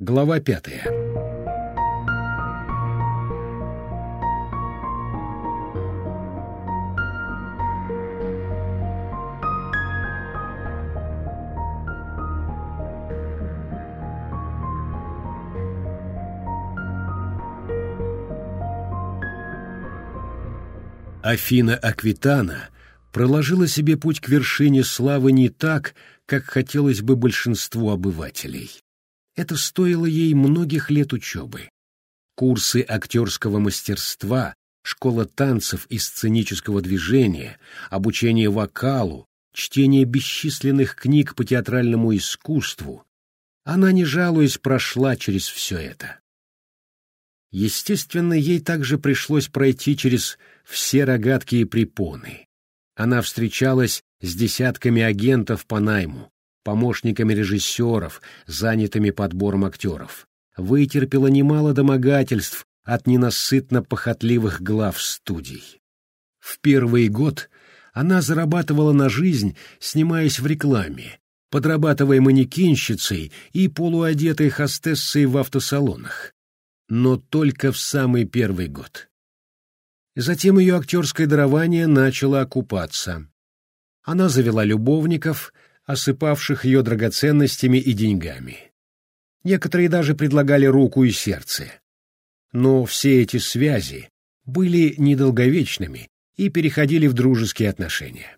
Глава пятая. Афина Аквитана проложила себе путь к вершине славы не так, как хотелось бы большинству обывателей. Это стоило ей многих лет учебы. Курсы актерского мастерства, школа танцев и сценического движения, обучение вокалу, чтение бесчисленных книг по театральному искусству. Она, не жалуясь, прошла через все это. Естественно, ей также пришлось пройти через все рогатки и препоны. Она встречалась с десятками агентов по найму, помощниками режиссеров, занятыми подбором актеров. Вытерпела немало домогательств от ненасытно похотливых глав студий. В первый год она зарабатывала на жизнь, снимаясь в рекламе, подрабатывая манекенщицей и полуодетой хостессой в автосалонах. Но только в самый первый год. Затем ее актерское дарование начало окупаться. Она завела любовников, осыпавших ее драгоценностями и деньгами. Некоторые даже предлагали руку и сердце. Но все эти связи были недолговечными и переходили в дружеские отношения.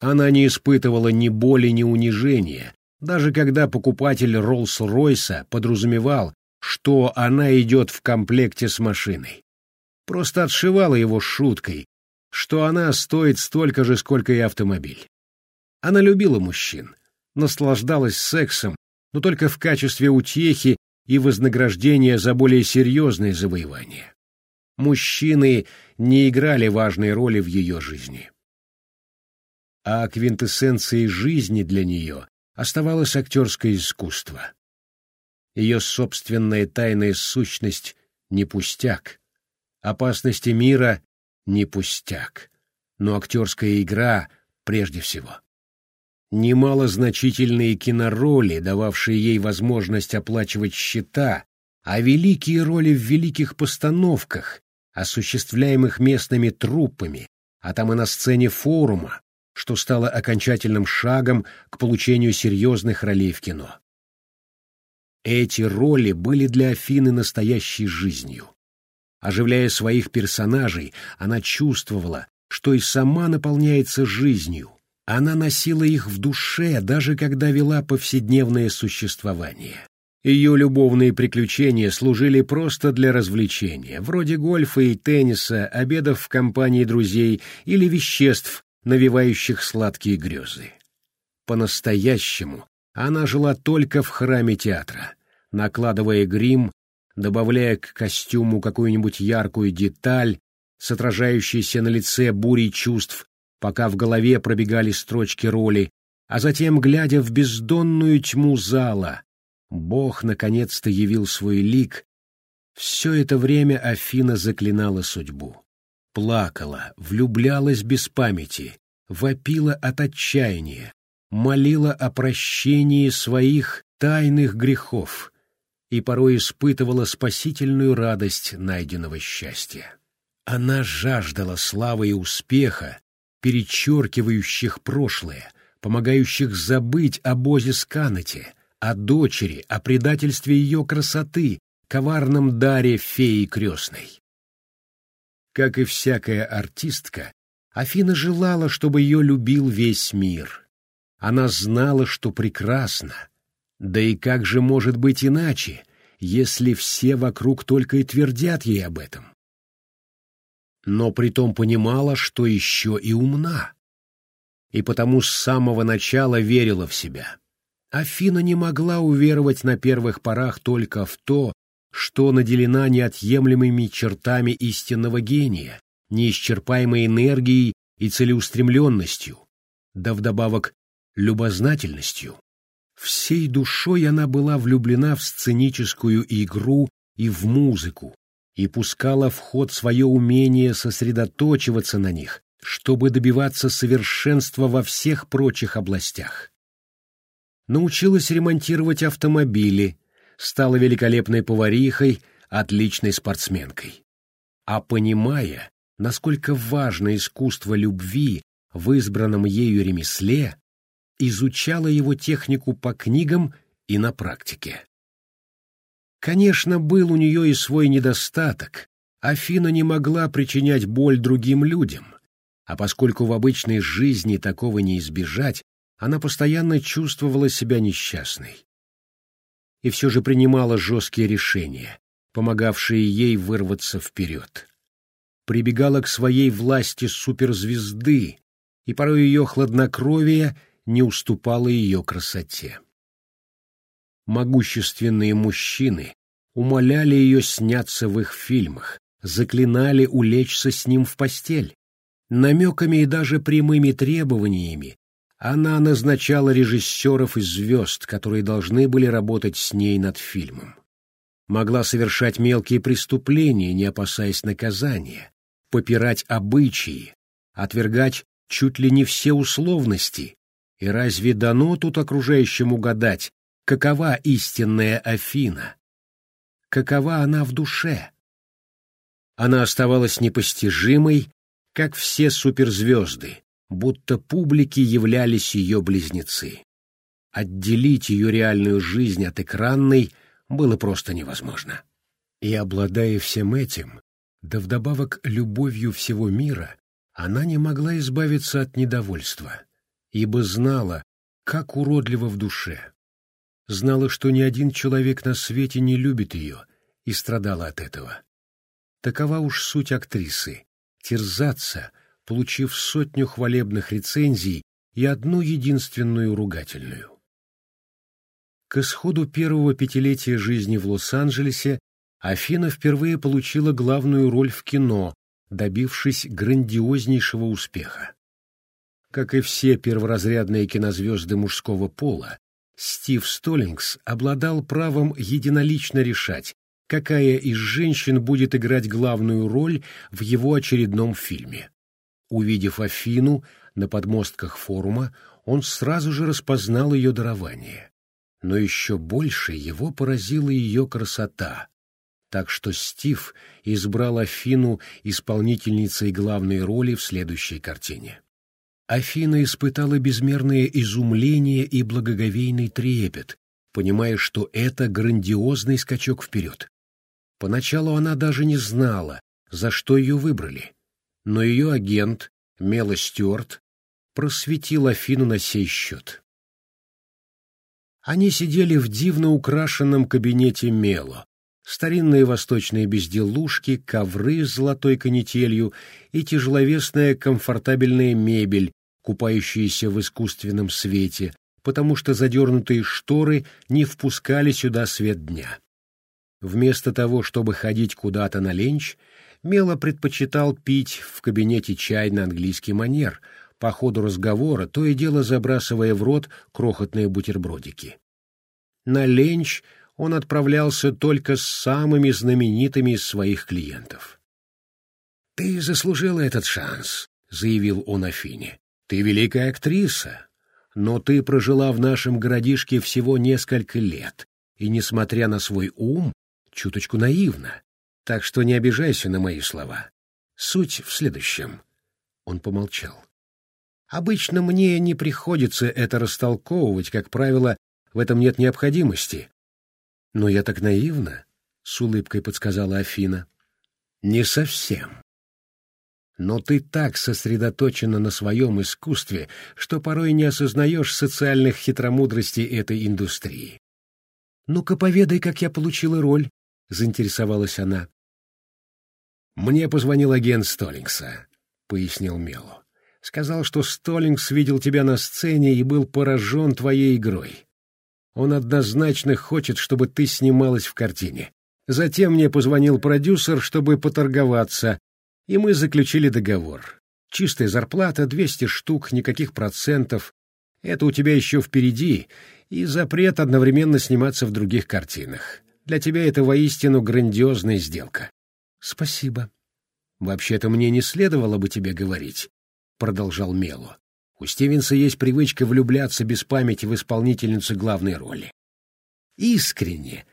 Она не испытывала ни боли, ни унижения, даже когда покупатель Роллс-Ройса подразумевал, что она идет в комплекте с машиной просто отшивала его шуткой, что она стоит столько же, сколько и автомобиль. Она любила мужчин, наслаждалась сексом, но только в качестве утехи и вознаграждения за более серьезные завоевания. Мужчины не играли важной роли в ее жизни. А квинтэссенцией жизни для нее оставалось актерское искусство. Ее собственная тайная сущность — не пустяк, Опасности мира — не пустяк, но актерская игра прежде всего. Немало значительные кинороли, дававшие ей возможность оплачивать счета, а великие роли в великих постановках, осуществляемых местными труппами, а там и на сцене форума, что стало окончательным шагом к получению серьезных ролей в кино. Эти роли были для Афины настоящей жизнью. Оживляя своих персонажей, она чувствовала, что и сама наполняется жизнью. Она носила их в душе, даже когда вела повседневное существование. Ее любовные приключения служили просто для развлечения, вроде гольфа и тенниса, обедов в компании друзей или веществ, навевающих сладкие грезы. По-настоящему она жила только в храме театра, накладывая грим добавляя к костюму какую-нибудь яркую деталь с отражающейся на лице бурей чувств, пока в голове пробегали строчки роли, а затем, глядя в бездонную тьму зала, Бог наконец-то явил свой лик. Все это время Афина заклинала судьбу. Плакала, влюблялась без памяти, вопила от отчаяния, молила о прощении своих тайных грехов — и порой испытывала спасительную радость найденного счастья. Она жаждала славы и успеха, перечеркивающих прошлое, помогающих забыть о Бозе Сканете, о дочери, о предательстве ее красоты, коварном даре феи крестной. Как и всякая артистка, Афина желала, чтобы ее любил весь мир. Она знала, что прекрасна, да и как же может быть иначе, если все вокруг только и твердят ей об этом? Но притом понимала, что еще и умна. И потому с самого начала верила в себя. Афина не могла уверовать на первых порах только в то, что наделена неотъемлемыми чертами истинного гения, неисчерпаемой энергией и целеустремленностью, да вдобавок любознательностью. Всей душой она была влюблена в сценическую игру и в музыку, и пускала в ход свое умение сосредоточиваться на них, чтобы добиваться совершенства во всех прочих областях. Научилась ремонтировать автомобили, стала великолепной поварихой, отличной спортсменкой. А понимая, насколько важно искусство любви в избранном ею ремесле, изучала его технику по книгам и на практике. Конечно, был у нее и свой недостаток. Афина не могла причинять боль другим людям, а поскольку в обычной жизни такого не избежать, она постоянно чувствовала себя несчастной. И все же принимала жесткие решения, помогавшие ей вырваться вперед. Прибегала к своей власти суперзвезды, и порой ее хладнокровие не уступало ее красоте. Могущественные мужчины умоляли ее сняться в их фильмах, заклинали улечься с ним в постель. Намеками и даже прямыми требованиями она назначала режиссеров и звезд, которые должны были работать с ней над фильмом. Могла совершать мелкие преступления, не опасаясь наказания, попирать обычаи, отвергать чуть ли не все условности. И разве дано тут окружающим угадать, какова истинная Афина? Какова она в душе? Она оставалась непостижимой, как все суперзвезды, будто публике являлись ее близнецы. Отделить ее реальную жизнь от экранной было просто невозможно. И обладая всем этим, да вдобавок любовью всего мира, она не могла избавиться от недовольства, ибо знала, как уродливо в душе. Знала, что ни один человек на свете не любит ее, и страдала от этого. Такова уж суть актрисы — терзаться — получив сотню хвалебных рецензий и одну единственную ругательную. К исходу первого пятилетия жизни в Лос-Анджелесе Афина впервые получила главную роль в кино, добившись грандиознейшего успеха. Как и все перворазрядные кинозвезды мужского пола, Стив Столлингс обладал правом единолично решать, какая из женщин будет играть главную роль в его очередном фильме. Увидев Афину на подмостках форума, он сразу же распознал ее дарование. Но еще больше его поразила ее красота, так что Стив избрал Афину исполнительницей главной роли в следующей картине. Афина испытала безмерное изумление и благоговейный трепет, понимая, что это грандиозный скачок вперед. Поначалу она даже не знала, за что ее выбрали но ее агент, Мела Стюарт, просветил Афину на сей счет. Они сидели в дивно украшенном кабинете Мело. Старинные восточные безделушки, ковры с золотой канителью и тяжеловесная комфортабельная мебель, купающаяся в искусственном свете, потому что задернутые шторы не впускали сюда свет дня. Вместо того, чтобы ходить куда-то на ленч, Мело предпочитал пить в кабинете чай на английский манер, по ходу разговора, то и дело забрасывая в рот крохотные бутербродики. На ленч он отправлялся только с самыми знаменитыми из своих клиентов. «Ты заслужила этот шанс», — заявил он Афине. «Ты великая актриса, но ты прожила в нашем городишке всего несколько лет, и, несмотря на свой ум, чуточку наивна. Так что не обижайся на мои слова. Суть в следующем. Он помолчал. Обычно мне не приходится это растолковывать, как правило, в этом нет необходимости. Но я так наивна, — с улыбкой подсказала Афина. Не совсем. Но ты так сосредоточена на своем искусстве, что порой не осознаешь социальных хитромудростей этой индустрии. «Ну-ка, поведай, как я получила роль», — заинтересовалась она. «Мне позвонил агент Столлингса», — пояснил Мело. «Сказал, что Столлингс видел тебя на сцене и был поражен твоей игрой. Он однозначно хочет, чтобы ты снималась в картине. Затем мне позвонил продюсер, чтобы поторговаться, и мы заключили договор. Чистая зарплата, 200 штук, никаких процентов. Это у тебя еще впереди, и запрет одновременно сниматься в других картинах. Для тебя это воистину грандиозная сделка. Спасибо. Вообще-то мне не следовало бы тебе говорить, продолжал Мело. У Стивенса есть привычка влюбляться без памяти в исполнительницу главной роли. Искренне,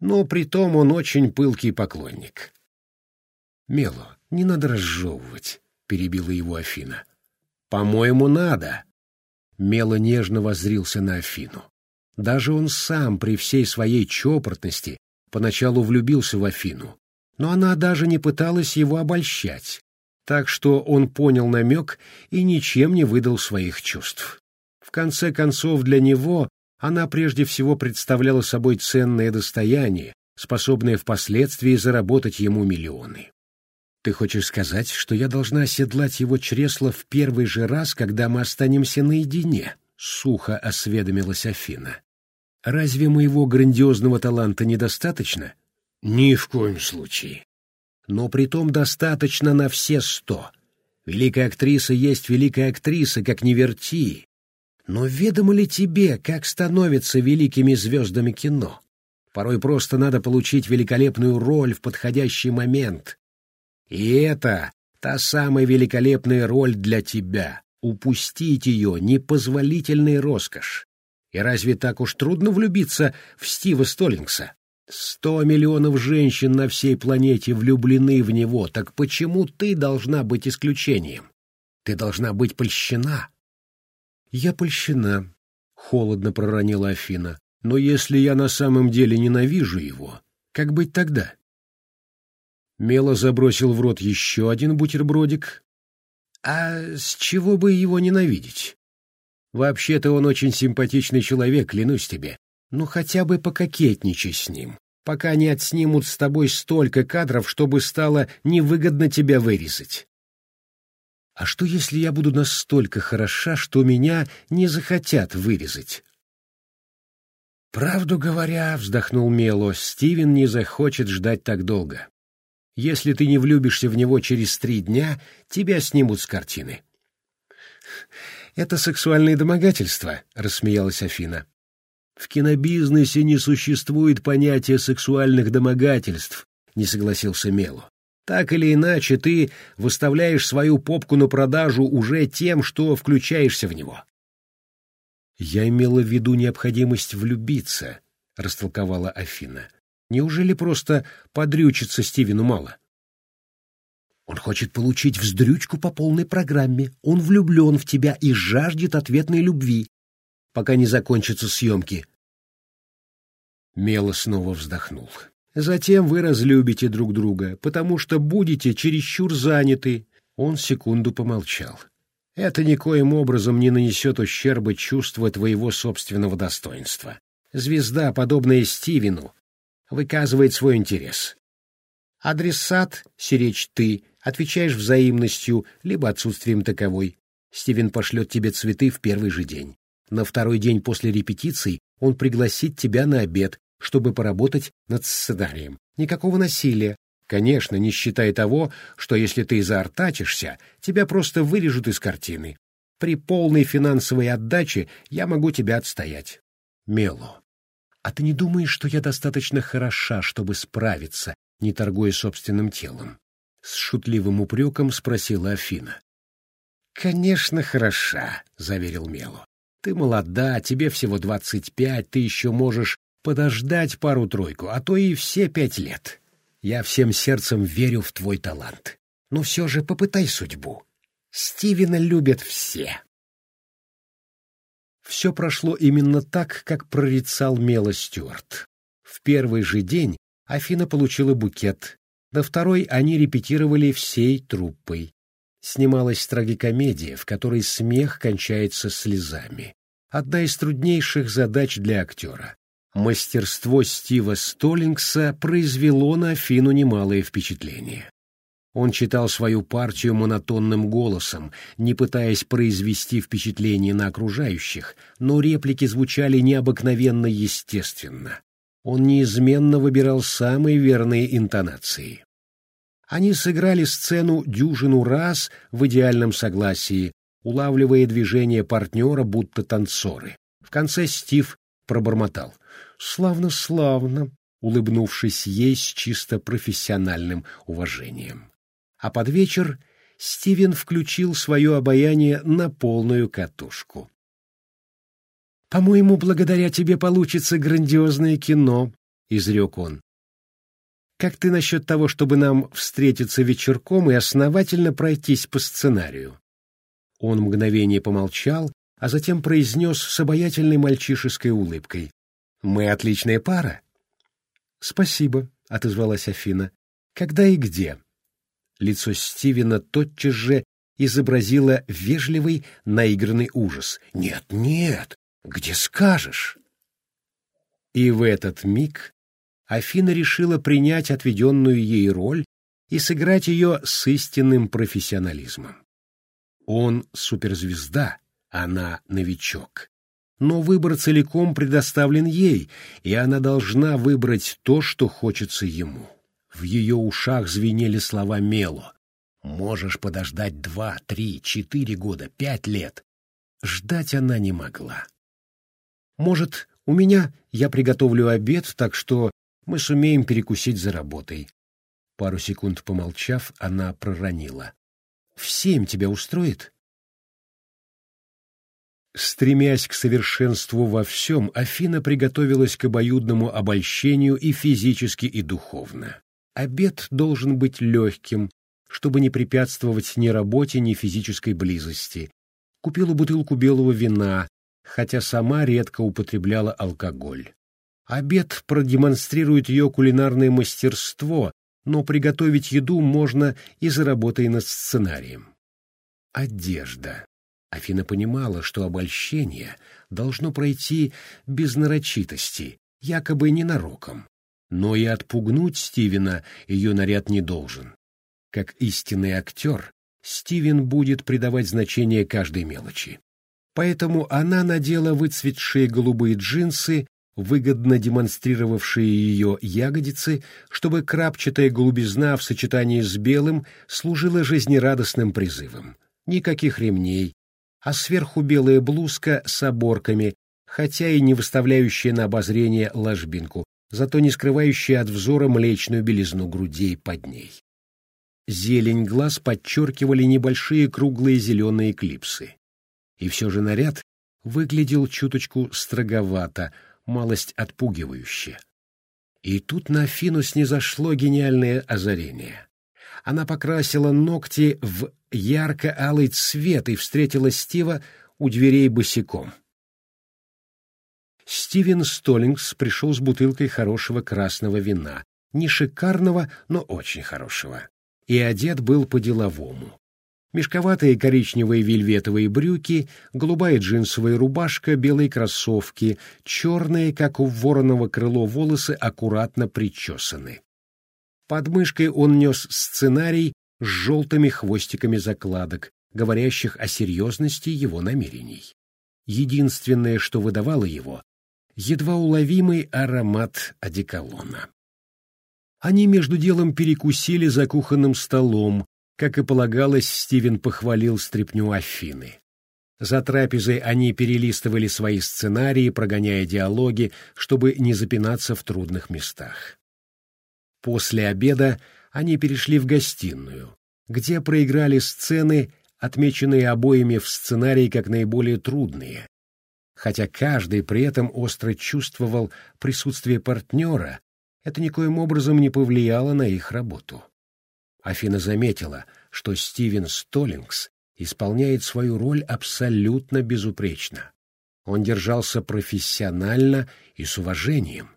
но притом он очень пылкий поклонник. «Мело, не надо разжевывать», — перебила его Афина. «По-моему, надо». Мело нежно воззрился на Афину. Даже он сам при всей своей чопортности поначалу влюбился в Афину, но она даже не пыталась его обольщать, так что он понял намек и ничем не выдал своих чувств. В конце концов, для него она прежде всего представляла собой ценное достояние, способное впоследствии заработать ему миллионы. Ты хочешь сказать, что я должна оседлать его чресло в первый же раз, когда мы останемся наедине? Сухо осведомилась Афина. Разве моего грандиозного таланта недостаточно? Ни в коем случае. Но притом достаточно на все сто. Великая актриса есть великая актриса, как ни верти. Но ведомо ли тебе, как становятся великими звездами кино? Порой просто надо получить великолепную роль в подходящий момент, и это та самая великолепная роль для тебя. Упустить ее — непозволительная роскошь. И разве так уж трудно влюбиться в Стива Столлингса? Сто миллионов женщин на всей планете влюблены в него, так почему ты должна быть исключением? Ты должна быть польщена. Я польщена, — холодно проронила Афина. Но если я на самом деле ненавижу его, как быть тогда? Мело забросил в рот еще один бутербродик. А с чего бы его ненавидеть? Вообще-то он очень симпатичный человек, клянусь тебе. Ну хотя бы пококетничай с ним, пока не отснимут с тобой столько кадров, чтобы стало невыгодно тебя вырезать. А что, если я буду настолько хороша, что меня не захотят вырезать? Правду говоря, вздохнул Мело, Стивен не захочет ждать так долго. Если ты не влюбишься в него через три дня, тебя снимут с картины. «Это сексуальное домогательство», — рассмеялась Афина. «В кинобизнесе не существует понятия сексуальных домогательств», — не согласился Мело. «Так или иначе, ты выставляешь свою попку на продажу уже тем, что включаешься в него». «Я имела в виду необходимость влюбиться», — растолковала Афина. Неужели просто подрючиться Стивену мало? Он хочет получить вздрючку по полной программе. Он влюблен в тебя и жаждет ответной любви, пока не закончатся съемки. Мело снова вздохнул. Затем вы разлюбите друг друга, потому что будете чересчур заняты. Он секунду помолчал. Это никоим образом не нанесет ущерба чувства твоего собственного достоинства. Звезда, подобная Стивену, выказывает свой интерес. Адресат — сиречь ты, отвечаешь взаимностью, либо отсутствием таковой. Стивен пошлет тебе цветы в первый же день. На второй день после репетиции он пригласит тебя на обед, чтобы поработать над сценарием. Никакого насилия. Конечно, не считая того, что если ты заортачишься, тебя просто вырежут из картины. При полной финансовой отдаче я могу тебя отстоять. Мело. А ты не думаешь, что я достаточно хороша, чтобы справиться, не торгуя собственным телом? С шутливым упреком спросила Афина. Конечно, хороша, заверил Мело. Ты молода, тебе всего двадцать пять, ты еще можешь подождать пару-тройку, а то и все пять лет. Я всем сердцем верю в твой талант. Но все же попытай судьбу. Стивена любят все. Все прошло именно так, как прорицал Мела Стюарт. В первый же день Афина получила букет, на второй они репетировали всей труппой. Снималась трагикомедия, в которой смех кончается слезами. Одна из труднейших задач для актера. Мастерство Стива Столлингса произвело на Афину немалое впечатление. Он читал свою партию монотонным голосом, не пытаясь произвести впечатление на окружающих, но реплики звучали необыкновенно естественно. Он неизменно выбирал самые верные интонации. Они сыграли сцену дюжину раз в идеальном согласии, улавливая движения партнера, будто танцоры. В конце Стив пробормотал. «Славно, славно», улыбнувшись ей с чисто профессиональным уважением а под вечер Стивен включил свое обаяние на полную катушку. «По-моему, благодаря тебе получится грандиозное кино», — изрек он. «Как ты насчет того, чтобы нам встретиться вечерком и основательно пройтись по сценарию?» Он мгновение помолчал, а затем произнес с обаятельной мальчишеской улыбкой. «Мы отличная пара». «Спасибо», — отозвалась Афина. «Когда и где?» Лицо Стивена тотчас же изобразило вежливый, наигранный ужас. «Нет, нет, где скажешь?» И в этот миг Афина решила принять отведенную ей роль и сыграть ее с истинным профессионализмом. Он суперзвезда, она новичок. Но выбор целиком предоставлен ей, и она должна выбрать то, что хочется ему. В ее ушах звенели слова Мело. «Можешь подождать два, три, четыре года, пять лет». Ждать она не могла. «Может, у меня я приготовлю обед, так что мы сумеем перекусить за работой». Пару секунд помолчав, она проронила. «В семь тебя устроит?» Стремясь к совершенству во всем, Афина приготовилась к обоюдному обольщению и физически, и духовно. Обед должен быть легким, чтобы не препятствовать ни работе, ни физической близости. Купила бутылку белого вина, хотя сама редко употребляла алкоголь. Обед продемонстрирует ее кулинарное мастерство, но приготовить еду можно и за работой над сценарием. Одежда. Афина понимала, что обольщение должно пройти без нарочитости, якобы ненароком. Но и отпугнуть Стивена ее наряд не должен. Как истинный актер, Стивен будет придавать значение каждой мелочи. Поэтому она надела выцветшие голубые джинсы, выгодно демонстрировавшие ее ягодицы, чтобы крапчатая голубизна в сочетании с белым служила жизнерадостным призывом. Никаких ремней, а сверху белая блузка с оборками, хотя и не выставляющая на обозрение ложбинку, зато не скрывающая от взора млечную белизну грудей под ней. Зелень глаз подчеркивали небольшие круглые зеленые клипсы. И все же наряд выглядел чуточку строговато, малость отпугивающе. И тут на Афину снизошло гениальное озарение. Она покрасила ногти в ярко-алый цвет и встретила Стива у дверей босиком. Стивен Столлингс пришел с бутылкой хорошего красного вина, не шикарного, но очень хорошего, и одет был по-деловому. Мешковатые коричневые вельветовые брюки, голубая джинсовая рубашка, белые кроссовки, черные, как у вороного крыло, волосы аккуратно причесаны. Под мышкой он нес сценарий с желтыми хвостиками закладок, говорящих о серьезности его намерений. Единственное, что выдавало его, едва уловимый аромат одеколона. Они между делом перекусили за кухонным столом, как и полагалось, Стивен похвалил стряпню Афины. За трапезой они перелистывали свои сценарии, прогоняя диалоги, чтобы не запинаться в трудных местах. После обеда они перешли в гостиную, где проиграли сцены, отмеченные обоими в сценарии как наиболее трудные, хотя каждый при этом остро чувствовал присутствие партнера, это никоим образом не повлияло на их работу. Афина заметила, что Стивен Столлингс исполняет свою роль абсолютно безупречно. Он держался профессионально и с уважением.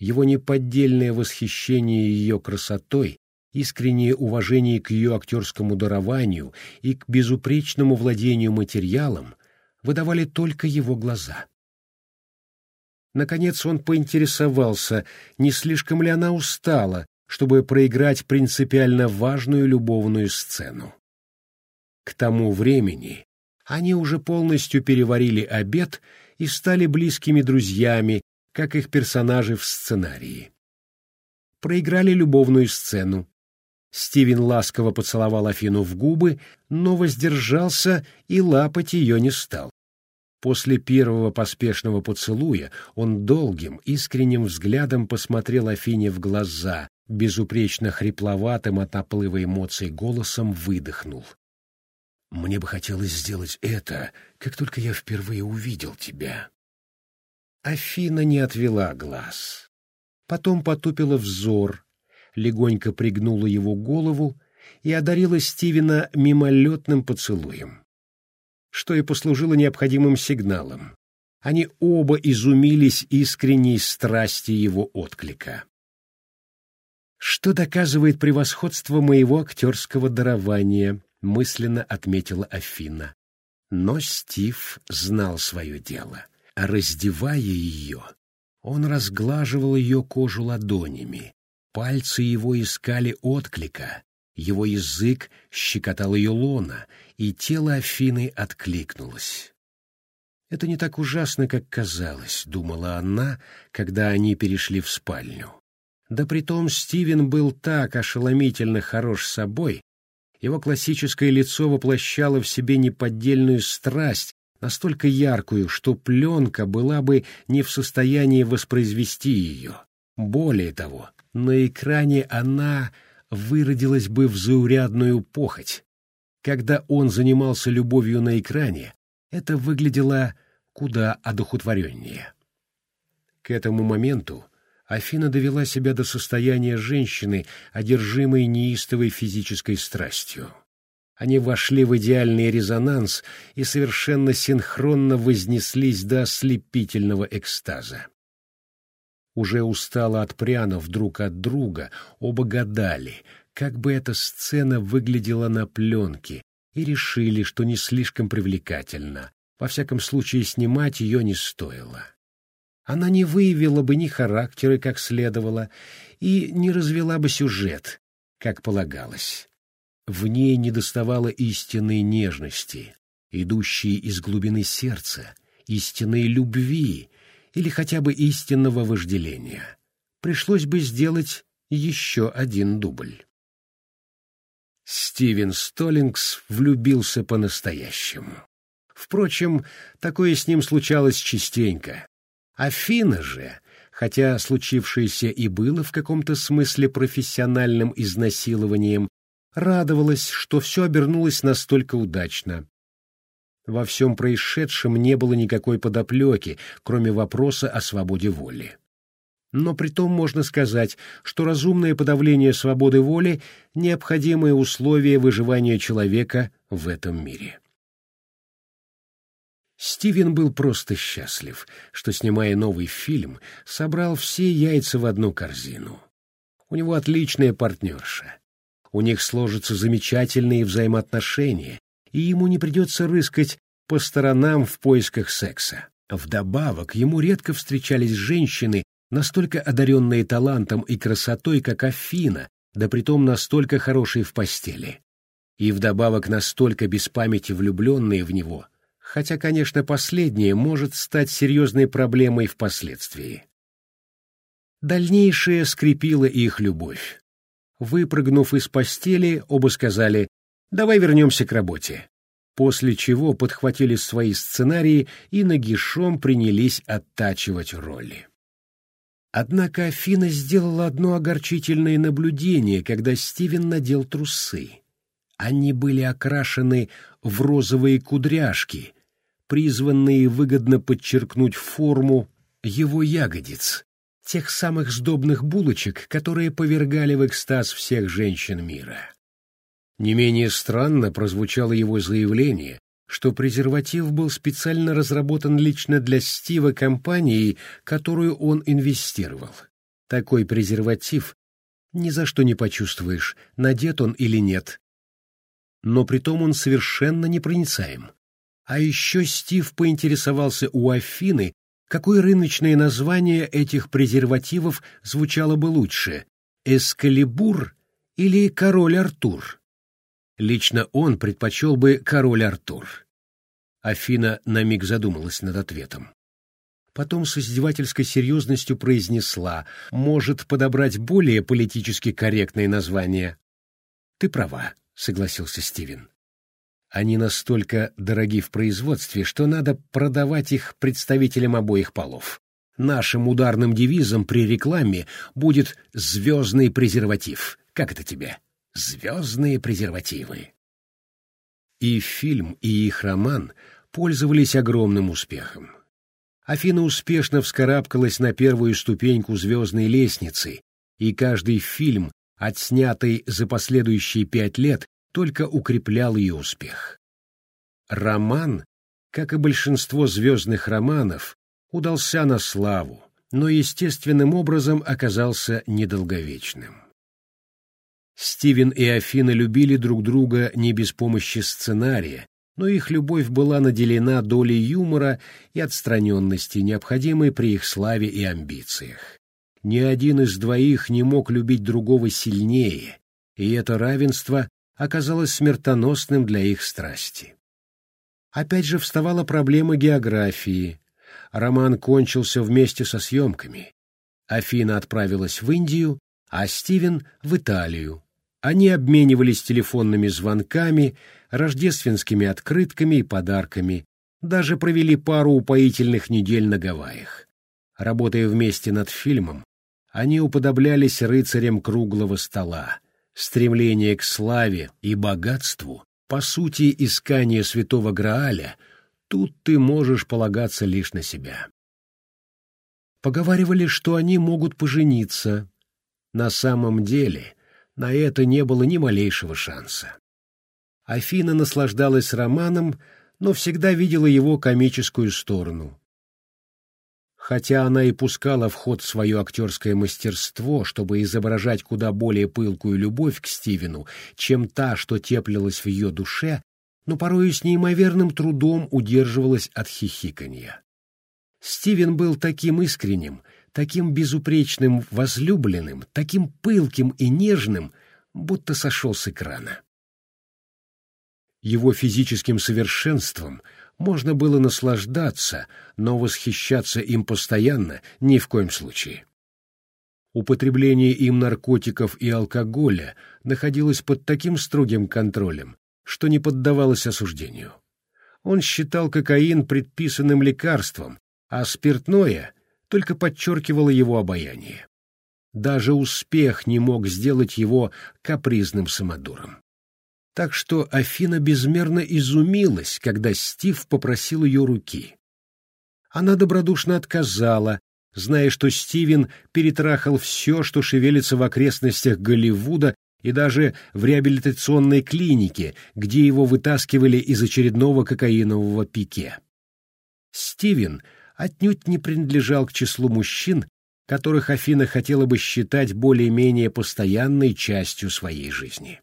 Его неподдельное восхищение ее красотой, искреннее уважение к ее актерскому дарованию и к безупречному владению материалом выдавали только его глаза. Наконец он поинтересовался, не слишком ли она устала, чтобы проиграть принципиально важную любовную сцену. К тому времени они уже полностью переварили обед и стали близкими друзьями, как их персонажи в сценарии. Проиграли любовную сцену. Стивен ласково поцеловал Афину в губы, но воздержался и лапать ее не стал. После первого поспешного поцелуя он долгим, искренним взглядом посмотрел Афине в глаза, безупречно хрипловатым от наплыва эмоций голосом выдохнул. «Мне бы хотелось сделать это, как только я впервые увидел тебя». Афина не отвела глаз. потом потупила взор, легонько пригнула его голову и одарила Стивена мимолетным поцелуем, что и послужило необходимым сигналом. Они оба изумились искренней страсти его отклика. «Что доказывает превосходство моего актерского дарования», — мысленно отметила Афина. Но Стив знал свое дело. Раздевая ее, он разглаживал ее кожу ладонями. Пальцы его искали отклика, его язык щекотал ее лона, и тело Афины откликнулось. «Это не так ужасно, как казалось», — думала она, когда они перешли в спальню. Да притом Стивен был так ошеломительно хорош собой, его классическое лицо воплощало в себе неподдельную страсть, настолько яркую, что пленка была бы не в состоянии воспроизвести ее. Более того, на экране она выродилась бы в заурядную похоть. Когда он занимался любовью на экране, это выглядело куда одухотвореннее. К этому моменту Афина довела себя до состояния женщины, одержимой неистовой физической страстью. Они вошли в идеальный резонанс и совершенно синхронно вознеслись до ослепительного экстаза. Уже устало отпрянув друг от друга, оба гадали, как бы эта сцена выглядела на пленке, и решили, что не слишком привлекательно. Во всяком случае, снимать ее не стоило она не выявила бы ни характеры, как следовало, и не развела бы сюжет, как полагалось. В ней недоставало истинной нежности, идущей из глубины сердца, истинной любви или хотя бы истинного вожделения. Пришлось бы сделать еще один дубль. Стивен Столлингс влюбился по-настоящему. Впрочем, такое с ним случалось частенько. Афина же, хотя случившееся и было в каком-то смысле профессиональным изнасилованием, радовалась, что все обернулось настолько удачно. Во всем происшедшем не было никакой подоплеки, кроме вопроса о свободе воли. Но при том можно сказать, что разумное подавление свободы воли — необходимое условие выживания человека в этом мире. Стивен был просто счастлив, что, снимая новый фильм, собрал все яйца в одну корзину. У него отличная партнерша. У них сложатся замечательные взаимоотношения, и ему не придется рыскать по сторонам в поисках секса. Вдобавок, ему редко встречались женщины, настолько одаренные талантом и красотой, как Афина, да притом настолько хорошие в постели. И вдобавок настолько без памяти влюбленные в него — хотя, конечно, последнее может стать серьезной проблемой впоследствии. Дальнейшее скрепило их любовь. Выпрыгнув из постели, оба сказали «давай вернемся к работе», после чего подхватили свои сценарии и нагишом принялись оттачивать роли. Однако Афина сделала одно огорчительное наблюдение, когда Стивен надел трусы. Они были окрашены в розовые кудряшки, призванные выгодно подчеркнуть форму его ягодиц, тех самых сдобных булочек, которые повергали в экстаз всех женщин мира. Не менее странно прозвучало его заявление, что презерватив был специально разработан лично для Стива компанией, которую он инвестировал. Такой презерватив ни за что не почувствуешь, надет он или нет. Но притом он совершенно непроницаем. А еще Стив поинтересовался у Афины, какое рыночное название этих презервативов звучало бы лучше — «Эскалибур» или «Король Артур». Лично он предпочел бы «Король Артур». Афина на миг задумалась над ответом. Потом с издевательской серьезностью произнесла, может подобрать более политически корректное название. «Ты права», — согласился Стивен. Они настолько дороги в производстве, что надо продавать их представителям обоих полов. Нашим ударным девизом при рекламе будет «звездный презерватив». Как это тебе? «Звездные презервативы». И фильм, и их роман пользовались огромным успехом. Афина успешно вскарабкалась на первую ступеньку звездной лестницы, и каждый фильм, отснятый за последующие пять лет, только укреплял ее успех. Роман, как и большинство звездных романов, удался на славу, но естественным образом оказался недолговечным. Стивен и Афина любили друг друга не без помощи сценария, но их любовь была наделена долей юмора и отстраненности, необходимой при их славе и амбициях. Ни один из двоих не мог любить другого сильнее, и это равенство оказалось смертоносным для их страсти. Опять же вставала проблема географии. Роман кончился вместе со съемками. Афина отправилась в Индию, а Стивен — в Италию. Они обменивались телефонными звонками, рождественскими открытками и подарками, даже провели пару упоительных недель на Гавайях. Работая вместе над фильмом, они уподоблялись рыцарям круглого стола. Стремление к славе и богатству, по сути, искание святого Грааля, тут ты можешь полагаться лишь на себя. Поговаривали, что они могут пожениться. На самом деле на это не было ни малейшего шанса. Афина наслаждалась романом, но всегда видела его комическую сторону. Хотя она и пускала в ход свое актерское мастерство, чтобы изображать куда более пылкую любовь к Стивену, чем та, что теплилась в ее душе, но порою с неимоверным трудом удерживалась от хихиканья. Стивен был таким искренним, таким безупречным возлюбленным, таким пылким и нежным, будто сошел с экрана. Его физическим совершенством можно было наслаждаться, но восхищаться им постоянно ни в коем случае. Употребление им наркотиков и алкоголя находилось под таким строгим контролем, что не поддавалось осуждению. Он считал кокаин предписанным лекарством, а спиртное только подчеркивало его обаяние. Даже успех не мог сделать его капризным самодуром. Так что Афина безмерно изумилась, когда Стив попросил ее руки. Она добродушно отказала, зная, что Стивен перетрахал все, что шевелится в окрестностях Голливуда и даже в реабилитационной клинике, где его вытаскивали из очередного кокаинового пике. Стивен отнюдь не принадлежал к числу мужчин, которых Афина хотела бы считать более-менее постоянной частью своей жизни.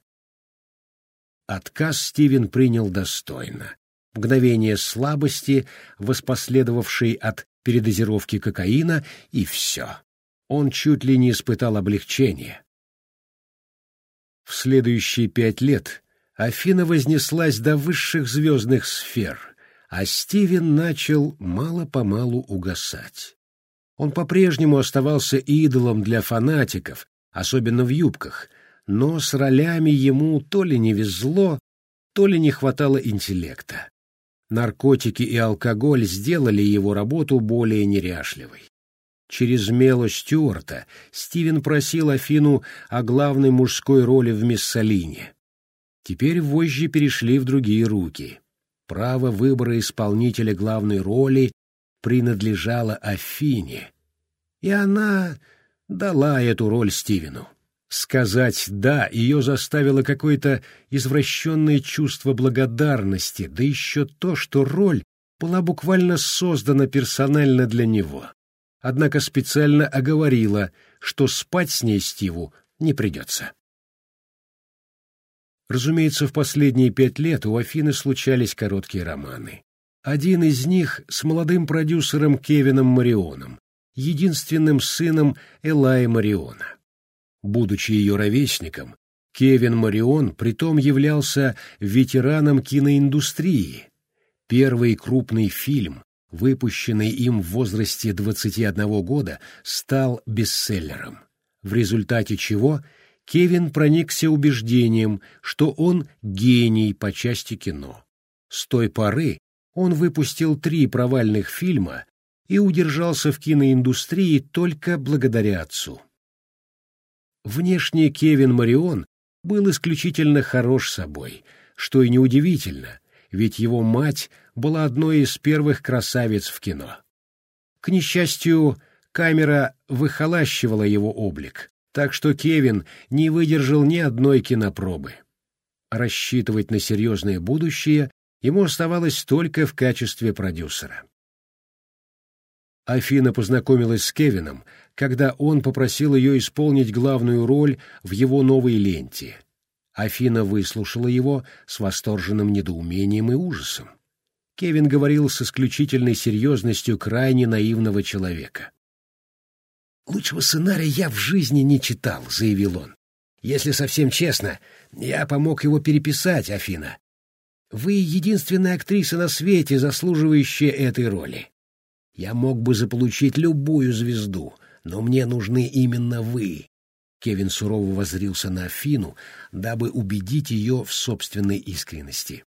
Отказ Стивен принял достойно. Мгновение слабости, воспоследовавшей от передозировки кокаина, и все. Он чуть ли не испытал облегчения. В следующие пять лет Афина вознеслась до высших звездных сфер, а Стивен начал мало-помалу угасать. Он по-прежнему оставался идолом для фанатиков, особенно в юбках — но с ролями ему то ли не везло, то ли не хватало интеллекта. Наркотики и алкоголь сделали его работу более неряшливой. Через Мело Стюарта Стивен просил Афину о главной мужской роли в Миссалине. Теперь вожжи перешли в другие руки. Право выбора исполнителя главной роли принадлежало Афине, и она дала эту роль Стивену. Сказать «да» ее заставило какое-то извращенное чувство благодарности, да еще то, что роль была буквально создана персонально для него. Однако специально оговорила, что спать с ней Стиву не придется. Разумеется, в последние пять лет у Афины случались короткие романы. Один из них с молодым продюсером Кевином Марионом, единственным сыном Элая Мариона. Будучи ее ровесником, Кевин Марион притом являлся ветераном киноиндустрии. Первый крупный фильм, выпущенный им в возрасте 21 года, стал бестселлером, в результате чего Кевин проникся убеждением, что он гений по части кино. С той поры он выпустил три провальных фильма и удержался в киноиндустрии только благодаря отцу. Внешне Кевин Марион был исключительно хорош собой, что и неудивительно, ведь его мать была одной из первых красавиц в кино. К несчастью, камера выхолащивала его облик, так что Кевин не выдержал ни одной кинопробы. Рассчитывать на серьезное будущее ему оставалось только в качестве продюсера. Афина познакомилась с Кевином, когда он попросил ее исполнить главную роль в его новой ленте. Афина выслушала его с восторженным недоумением и ужасом. Кевин говорил с исключительной серьезностью крайне наивного человека. «Лучшего сценария я в жизни не читал», — заявил он. «Если совсем честно, я помог его переписать, Афина. Вы единственная актриса на свете, заслуживающая этой роли. Я мог бы заполучить любую звезду, но мне нужны именно вы». Кевин сурово воззрился на Афину, дабы убедить ее в собственной искренности.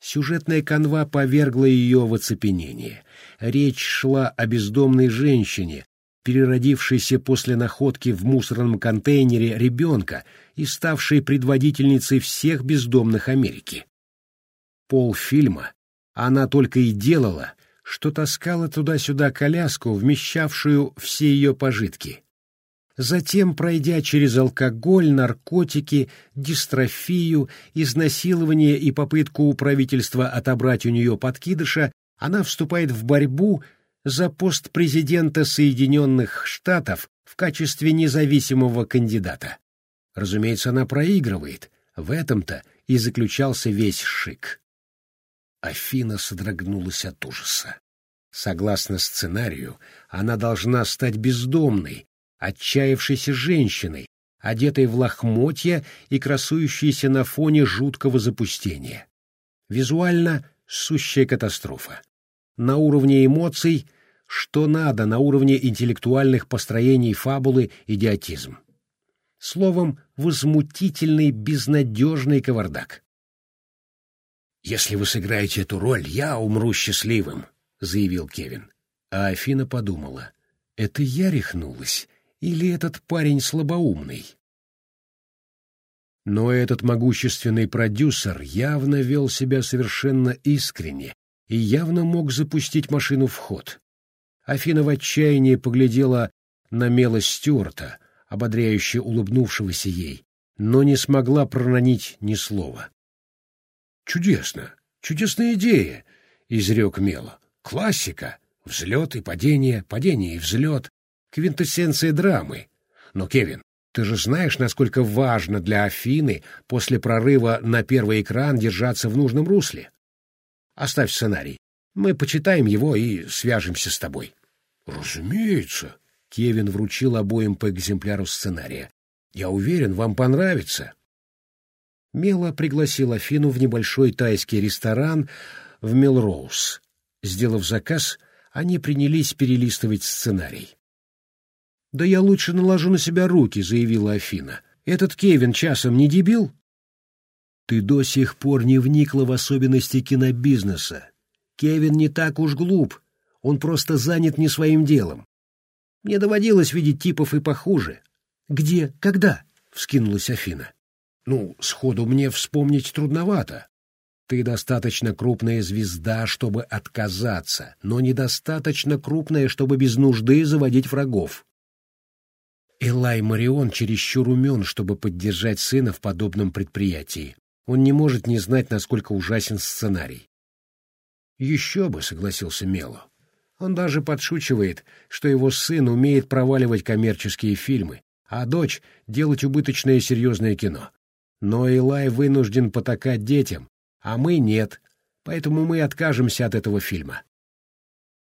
Сюжетная канва повергла ее в оцепенение. Речь шла о бездомной женщине, переродившейся после находки в мусорном контейнере ребенка и ставшей предводительницей всех бездомных Америки. Полфильма она только и делала, что таскала туда-сюда коляску, вмещавшую все ее пожитки. Затем, пройдя через алкоголь, наркотики, дистрофию, изнасилование и попытку у правительства отобрать у нее подкидыша, она вступает в борьбу за пост президента Соединенных Штатов в качестве независимого кандидата. Разумеется, она проигрывает. В этом-то и заключался весь шик. Афина содрогнулась от ужаса. Согласно сценарию, она должна стать бездомной, отчаявшейся женщиной, одетой в лохмотья и красующейся на фоне жуткого запустения. Визуально сущая катастрофа. На уровне эмоций что надо, на уровне интеллектуальных построений фабулы идиотизм. Словом, возмутительный, безнадежный кавардак. «Если вы сыграете эту роль, я умру счастливым», — заявил Кевин. А Афина подумала. «Это я рехнулась, или этот парень слабоумный?» Но этот могущественный продюсер явно вел себя совершенно искренне и явно мог запустить машину в ход. Афина в отчаянии поглядела на мелость Стюарта, ободряюще улыбнувшегося ей, но не смогла проронить ни слова. «Чудесно! Чудесная идея!» — изрек Мело. «Классика! Взлет и падение, падение и взлет. Квинтэссенция драмы. Но, Кевин, ты же знаешь, насколько важно для Афины после прорыва на первый экран держаться в нужном русле. Оставь сценарий. Мы почитаем его и свяжемся с тобой». «Разумеется», — Кевин вручил обоим по экземпляру сценария. «Я уверен, вам понравится». Мела пригласил Афину в небольшой тайский ресторан в Мелроуз. Сделав заказ, они принялись перелистывать сценарий. «Да я лучше наложу на себя руки», — заявила Афина. «Этот Кевин часом не дебил?» «Ты до сих пор не вникла в особенности кинобизнеса. Кевин не так уж глуп, он просто занят не своим делом. Мне доводилось видеть типов и похуже. «Где? Когда?» — вскинулась Афина. «Ну, сходу мне вспомнить трудновато. Ты достаточно крупная звезда, чтобы отказаться, но недостаточно крупная, чтобы без нужды заводить врагов. Элай Марион чересчур умен, чтобы поддержать сына в подобном предприятии. Он не может не знать, насколько ужасен сценарий. «Еще бы», — согласился Мело. Он даже подшучивает, что его сын умеет проваливать коммерческие фильмы, а дочь — делать убыточное серьезное кино. Но Элай вынужден потакать детям, а мы нет, поэтому мы откажемся от этого фильма.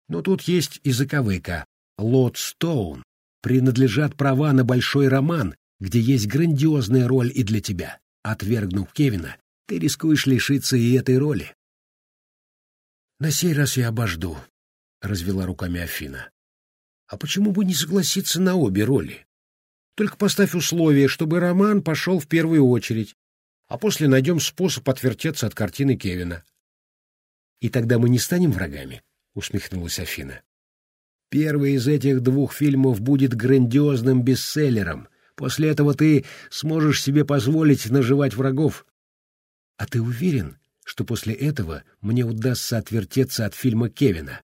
Но тут есть и заковыка. Лот Стоун принадлежат права на большой роман, где есть грандиозная роль и для тебя. Отвергнув Кевина, ты рискуешь лишиться и этой роли. На сей раз я обожду, — развела руками Афина. А почему бы не согласиться на обе роли? Только поставь условие, чтобы роман пошел в первую очередь, а после найдем способ отвертеться от картины Кевина. — И тогда мы не станем врагами? — усмехнулась Афина. Первый из этих двух фильмов будет грандиозным бестселлером. После этого ты сможешь себе позволить наживать врагов. А ты уверен, что после этого мне удастся отвертеться от фильма Кевина?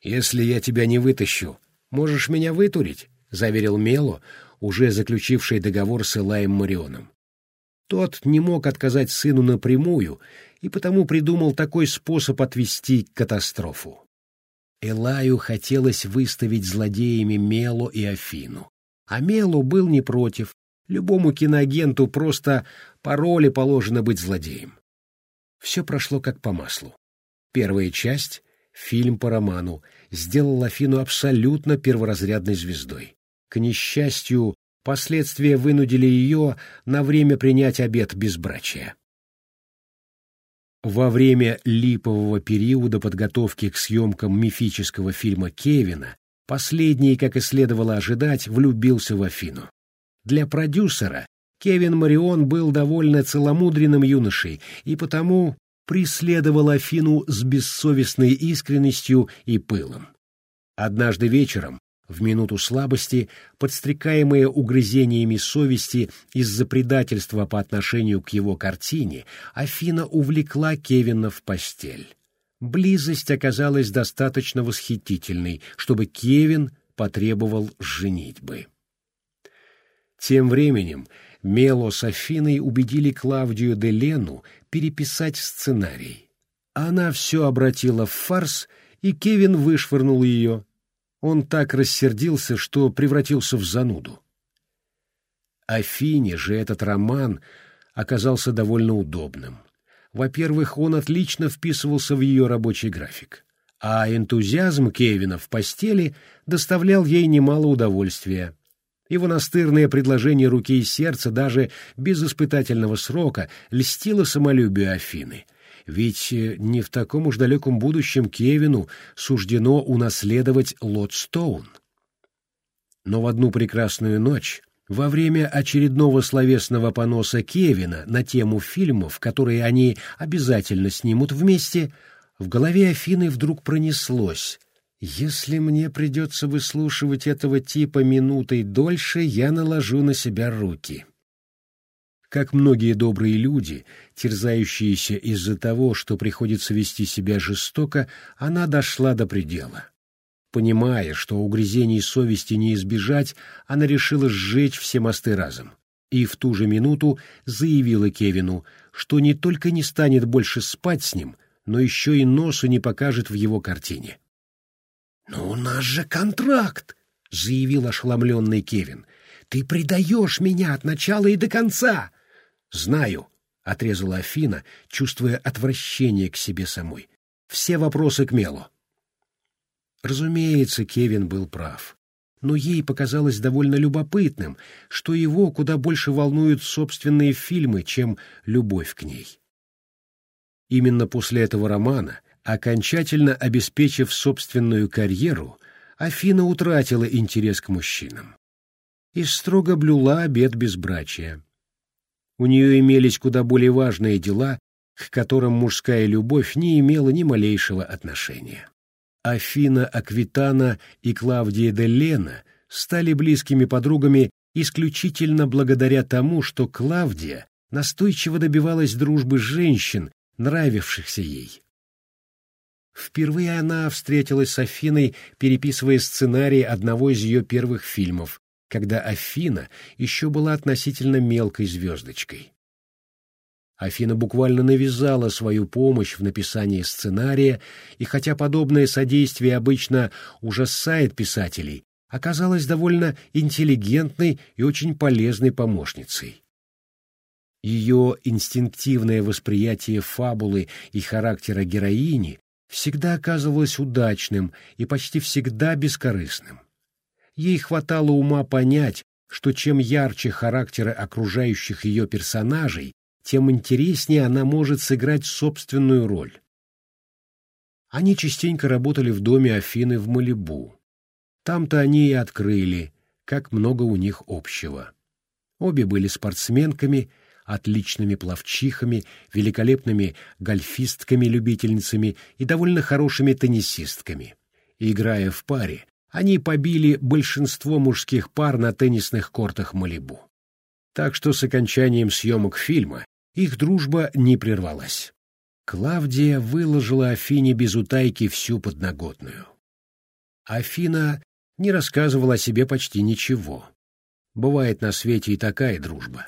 «Если я тебя не вытащу, можешь меня вытурить», — заверил Мело, уже заключивший договор с Элаем Марионом. Тот не мог отказать сыну напрямую и потому придумал такой способ отвести катастрофу. Элаю хотелось выставить злодеями Мело и Афину. А Мело был не против. Любому киноагенту просто по роли положено быть злодеем. Все прошло как по маслу. Первая часть, фильм по роману, сделал Афину абсолютно перворазрядной звездой. К несчастью, последствия вынудили ее на время принять обет безбрачия. Во время липового периода подготовки к съемкам мифического фильма «Кевина» последний, как и следовало ожидать, влюбился в Афину. Для продюсера Кевин Марион был довольно целомудренным юношей и потому преследовал Афину с бессовестной искренностью и пылом. Однажды вечером в минуту слабости, подстрекаемая угрызениями совести из-за предательства по отношению к его картине, Афина увлекла Кевина в постель. Близость оказалась достаточно восхитительной, чтобы Кевин потребовал женитьбы. Тем временем Мело с Афиной убедили Клавдию де Лену переписать сценарий. Она все обратила в фарс, и Кевин вышвырнул ее, он так рассердился, что превратился в зануду. Афине же этот роман оказался довольно удобным. Во-первых, он отлично вписывался в ее рабочий график, а энтузиазм Кевина в постели доставлял ей немало удовольствия. Его настырное предложение руки и сердца даже без испытательного срока льстило самолюбию Афины — ведь э, не в таком уж далеком будущем Кевину суждено унаследовать Лотстоун. Но в одну прекрасную ночь, во время очередного словесного поноса Кевина на тему фильмов, которые они обязательно снимут вместе, в голове Афины вдруг пронеслось «Если мне придется выслушивать этого типа минутой дольше, я наложу на себя руки». Как многие добрые люди, терзающиеся из-за того, что приходится вести себя жестоко, она дошла до предела. Понимая, что угрызений совести не избежать, она решила сжечь все мосты разом. И в ту же минуту заявила Кевину, что не только не станет больше спать с ним, но еще и носу не покажет в его картине. «Но у нас же контракт!» — заявил ошеломленный Кевин. «Ты предаешь меня от начала и до конца!» «Знаю», — отрезала Афина, чувствуя отвращение к себе самой. «Все вопросы к Мелу». Разумеется, Кевин был прав. Но ей показалось довольно любопытным, что его куда больше волнуют собственные фильмы, чем любовь к ней. Именно после этого романа, окончательно обеспечив собственную карьеру, Афина утратила интерес к мужчинам и строго блюла обет безбрачия. У нее имелись куда более важные дела, к которым мужская любовь не имела ни малейшего отношения. Афина Аквитана и Клавдия де Лена стали близкими подругами исключительно благодаря тому, что Клавдия настойчиво добивалась дружбы женщин, нравившихся ей. Впервые она встретилась с Афиной, переписывая сценарий одного из ее первых фильмов, когда Афина еще была относительно мелкой звездочкой. Афина буквально навязала свою помощь в написании сценария, и хотя подобное содействие обычно ужасает писателей, оказалась довольно интеллигентной и очень полезной помощницей. Ее инстинктивное восприятие фабулы и характера героини всегда оказывалось удачным и почти всегда бескорыстным. Ей хватало ума понять, что чем ярче характеры окружающих ее персонажей, тем интереснее она может сыграть собственную роль. Они частенько работали в доме Афины в Малибу. Там-то они и открыли, как много у них общего. Обе были спортсменками, отличными пловчихами, великолепными гольфистками-любительницами и довольно хорошими теннисистками. Играя в паре, они побили большинство мужских пар на теннисных кортах Малибу. Так что с окончанием съемок фильма их дружба не прервалась. Клавдия выложила Афине без утайки всю подноготную. Афина не рассказывала о себе почти ничего. Бывает на свете и такая дружба.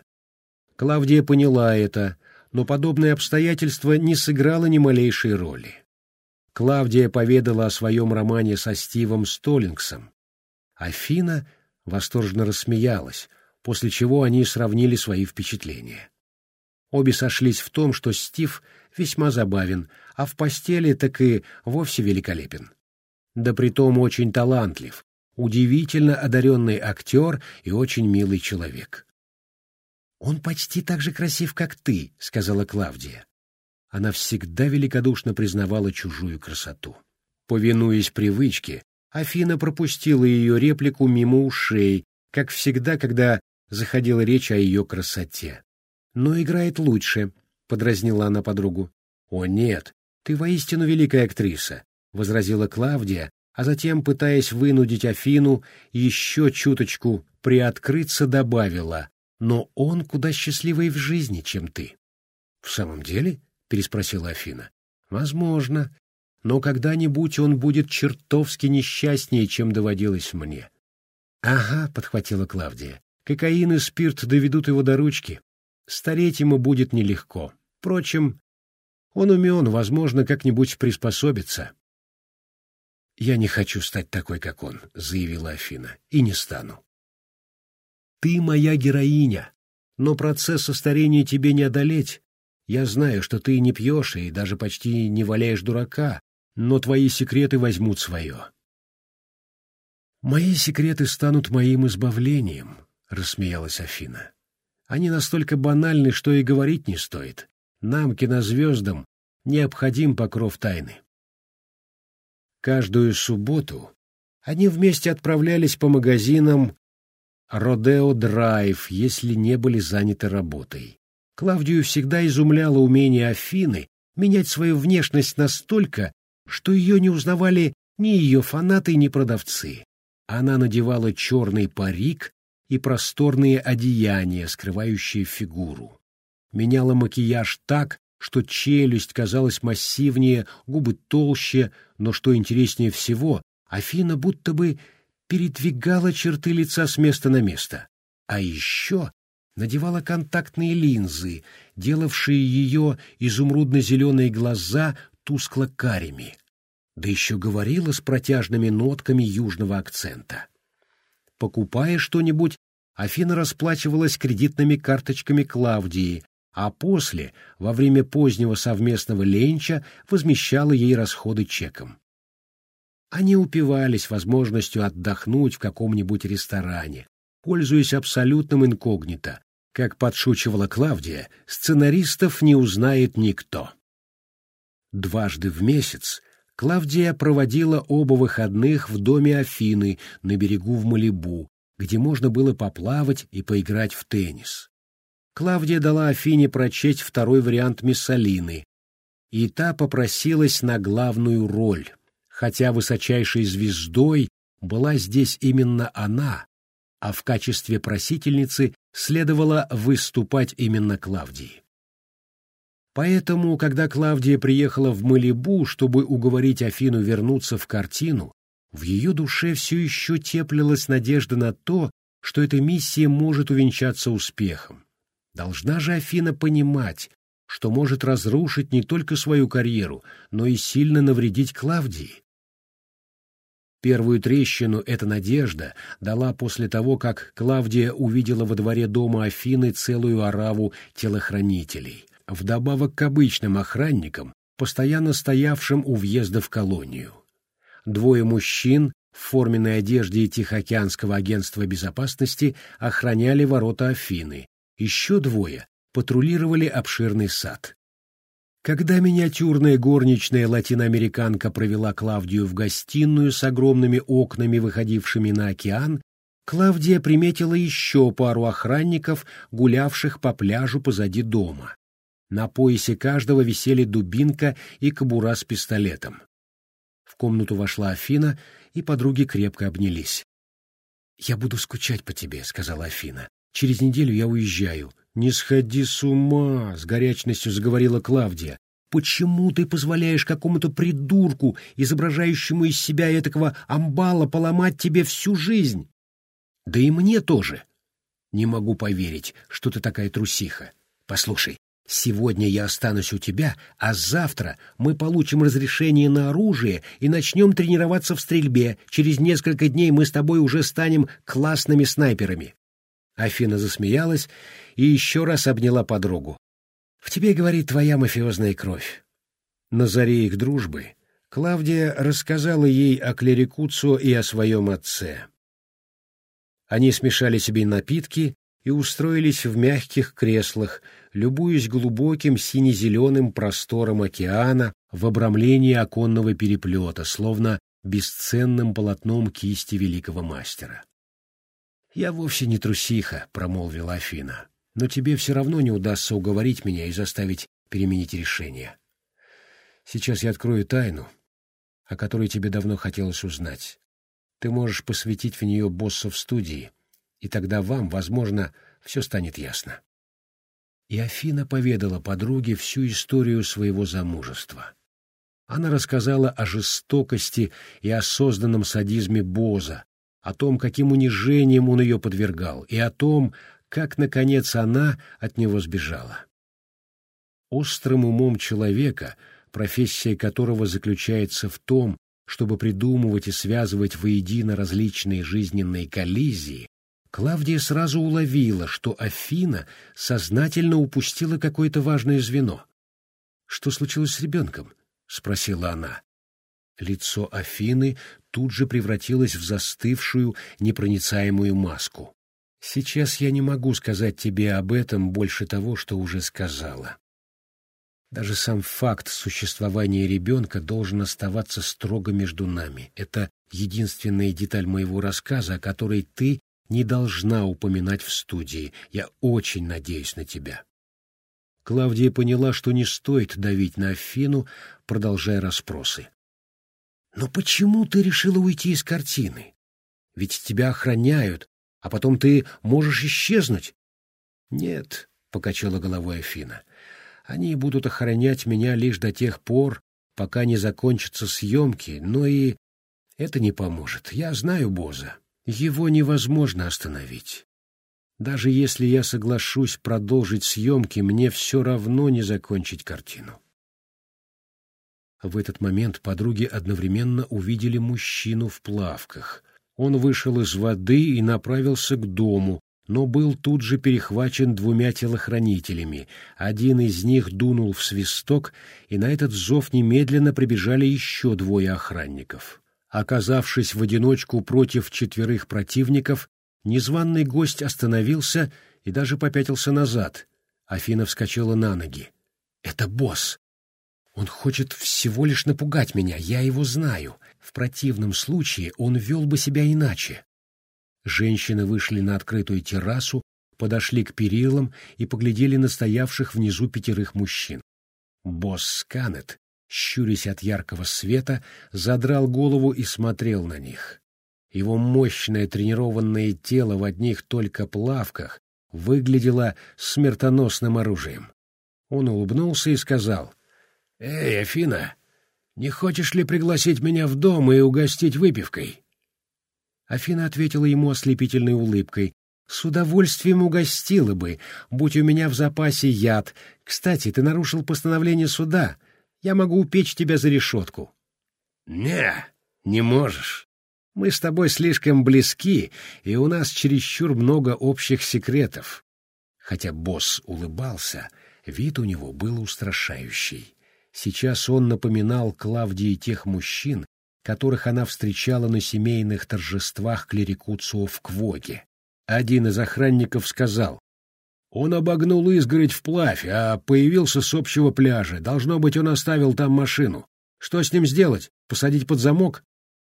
Клавдия поняла это, но подобное обстоятельство не сыграло ни малейшей роли. Клавдия поведала о своем романе со Стивом Столлингсом. Афина восторженно рассмеялась, после чего они сравнили свои впечатления. Обе сошлись в том, что Стив весьма забавен, а в постели так и вовсе великолепен. Да притом очень талантлив, удивительно одаренный актер и очень милый человек. «Он почти так же красив, как ты», — сказала Клавдия. Она всегда великодушно признавала чужую красоту. Повинуясь привычке, Афина пропустила ее реплику мимо ушей, как всегда, когда заходила речь о ее красоте. «Но играет лучше», — подразнила она подругу. «О, нет, ты воистину великая актриса», — возразила Клавдия, а затем, пытаясь вынудить Афину еще чуточку приоткрыться, добавила, «но он куда счастливее в жизни, чем ты». «В самом деле?» — переспросила Афина. «Возможно, но когда-нибудь он будет чертовски несчастнее, чем доводилось мне». «Ага», — подхватила Клавдия, — «кокаин и спирт доведут его до ручки. Стареть ему будет нелегко. Впрочем, он умен, возможно, как-нибудь приспособится. «Я не хочу стать такой, как он», — заявила Афина, — «и не стану». «Ты моя героиня, но процесс старения тебе не одолеть. Я знаю, что ты не пьешь и даже почти не валяешь дурака, но твои секреты возьмут свое». «Мои секреты станут моим избавлением», — рассмеялась Афина. «Они настолько банальны, что и говорить не стоит. Нам, кинозвездам, необходим покров тайны». Каждую субботу они вместе отправлялись по магазинам Родео Драйв, если не были заняты работой. Клавдию всегда изумляло умение Афины менять свою внешность настолько, что ее не узнавали ни ее фанаты, ни продавцы. Она надевала черный парик и просторные одеяния, скрывающие фигуру. Меняла макияж так, что челюсть казалась массивнее, губы толще, но, что интереснее всего, Афина будто бы передвигала черты лица с места на место. А еще надевала контактные линзы, делавшие ее изумрудно-зеленые глаза тускло-карими. Да еще говорила с протяжными нотками южного акцента. Покупая что-нибудь, Афина расплачивалась кредитными карточками Клавдии, а после, во время позднего совместного ленча, возмещала ей расходы чеком. Они упивались возможностью отдохнуть в каком-нибудь ресторане, пользуясь абсолютным инкогнито. Как подшучивала Клавдия, сценаристов не узнает никто. Дважды в месяц Клавдия проводила оба выходных в доме Афины на берегу в Малибу, где можно было поплавать и поиграть в теннис. Клавдия дала Афине прочесть второй вариант Миссалины, и та попросилась на главную роль, хотя высочайшей звездой была здесь именно она, а в качестве просительницы следовало выступать именно Клавдии. Поэтому, когда Клавдия приехала в Малибу, чтобы уговорить Афину вернуться в картину, в ее душе все еще теплилась надежда на то, что эта миссия может увенчаться успехом. Должна же Афина понимать, что может разрушить не только свою карьеру, но и сильно навредить Клавдии. Первую трещину эта надежда дала после того, как Клавдия увидела во дворе дома Афины целую ораву телохранителей, вдобавок к обычным охранникам, постоянно стоявшим у въезда в колонию. Двое мужчин в форменной одежде Тихоокеанского агентства безопасности охраняли ворота Афины, еще двое патрулировали обширный сад. Когда миниатюрная горничная латиноамериканка провела Клавдию в гостиную с огромными окнами, выходившими на океан, Клавдия приметила еще пару охранников, гулявших по пляжу позади дома. На поясе каждого висели дубинка и кобура с пистолетом. Комнату вошла Афина, и подруги крепко обнялись. «Я буду скучать по тебе», — сказала Афина. Через неделю я уезжаю. Не сходи с ума, с горячностью заговорила Клавдия. Почему ты позволяешь какому-то придурку, изображающему из себя этакого амбала, поломать тебе всю жизнь? Да и мне тоже. Не могу поверить, что ты такая трусиха. Послушай, сегодня я останусь у тебя, а завтра мы получим разрешение на оружие и начнем тренироваться в стрельбе. Через несколько дней мы с тобой уже станем классными снайперами. Афина засмеялась и еще раз обняла подругу. «В тебе, — говорит, — твоя мафиозная кровь». На заре их дружбы Клавдия рассказала ей о клерикуцу и о своем отце. Они смешали себе напитки и устроились в мягких креслах, любуясь глубоким сине-зеленым простором океана в обрамлении оконного переплета, словно бесценным полотном кисти великого мастера. «Я вовсе не трусиха», — промолвила Афина, — «но тебе все равно не удастся уговорить меня и заставить переменить решение. Сейчас я открою тайну, о которой тебе давно хотелось узнать. Ты можешь посвятить в нее босса в студии, и тогда вам, возможно, все станет ясно». И Афина поведала подруге всю историю своего замужества. Она рассказала о жестокости и осознанном садизме Боза, о том, каким унижением он ее подвергал, и о том, как, наконец, она от него сбежала. Острым умом человека, профессия которого заключается в том, чтобы придумывать и связывать воедино различные жизненные коллизии, Клавдия сразу уловила, что Афина сознательно упустила какое-то важное звено. «Что случилось с ребенком?» — спросила она. Лицо Афины тут же превратилось в застывшую, непроницаемую маску. «Сейчас я не могу сказать тебе об этом больше того, что уже сказала. Даже сам факт существования ребенка должен оставаться строго между нами. Это единственная деталь моего рассказа, о которой ты не должна упоминать в студии. Я очень надеюсь на тебя». Клавдия поняла, что не стоит давить на Афину, продолжая расспросы. Но почему ты решила уйти из картины? Ведь тебя охраняют, а потом ты можешь исчезнуть. Нет, — покачала головой Афина, — они будут охранять меня лишь до тех пор, пока не закончатся съемки, но и это не поможет. Я знаю Боза. Его невозможно остановить. Даже если я соглашусь продолжить съемки, мне все равно не закончить картину. В этот момент подруги одновременно увидели мужчину в плавках. Он вышел из воды и направился к дому, но был тут же перехвачен двумя телохранителями. Один из них дунул в свисток, и на этот зов немедленно прибежали еще двое охранников. Оказавшись в одиночку против четверых противников, незваный гость остановился и даже попятился назад. Афина вскочила на ноги. «Это босс!» Он хочет всего лишь напугать меня, я его знаю. В противном случае он вел бы себя иначе. Женщины вышли на открытую террасу, подошли к перилам и поглядели на стоявших внизу пятерых мужчин. Босс Сканет, щурясь от яркого света, задрал голову и смотрел на них. Его мощное тренированное тело в одних только плавках выглядело смертоносным оружием. Он улыбнулся и сказал — «Эй, Афина, не хочешь ли пригласить меня в дом и угостить выпивкой?» Афина ответила ему ослепительной улыбкой. «С удовольствием угостила бы, будь у меня в запасе яд. Кстати, ты нарушил постановление суда. Я могу упечь тебя за решетку». «Не, не можешь. Мы с тобой слишком близки, и у нас чересчур много общих секретов». Хотя босс улыбался, вид у него был устрашающий. Сейчас он напоминал Клавдии тех мужчин, которых она встречала на семейных торжествах клерикуцио в Квоге. Один из охранников сказал, «Он обогнул изгородь вплавь, а появился с общего пляжа. Должно быть, он оставил там машину. Что с ним сделать? Посадить под замок?»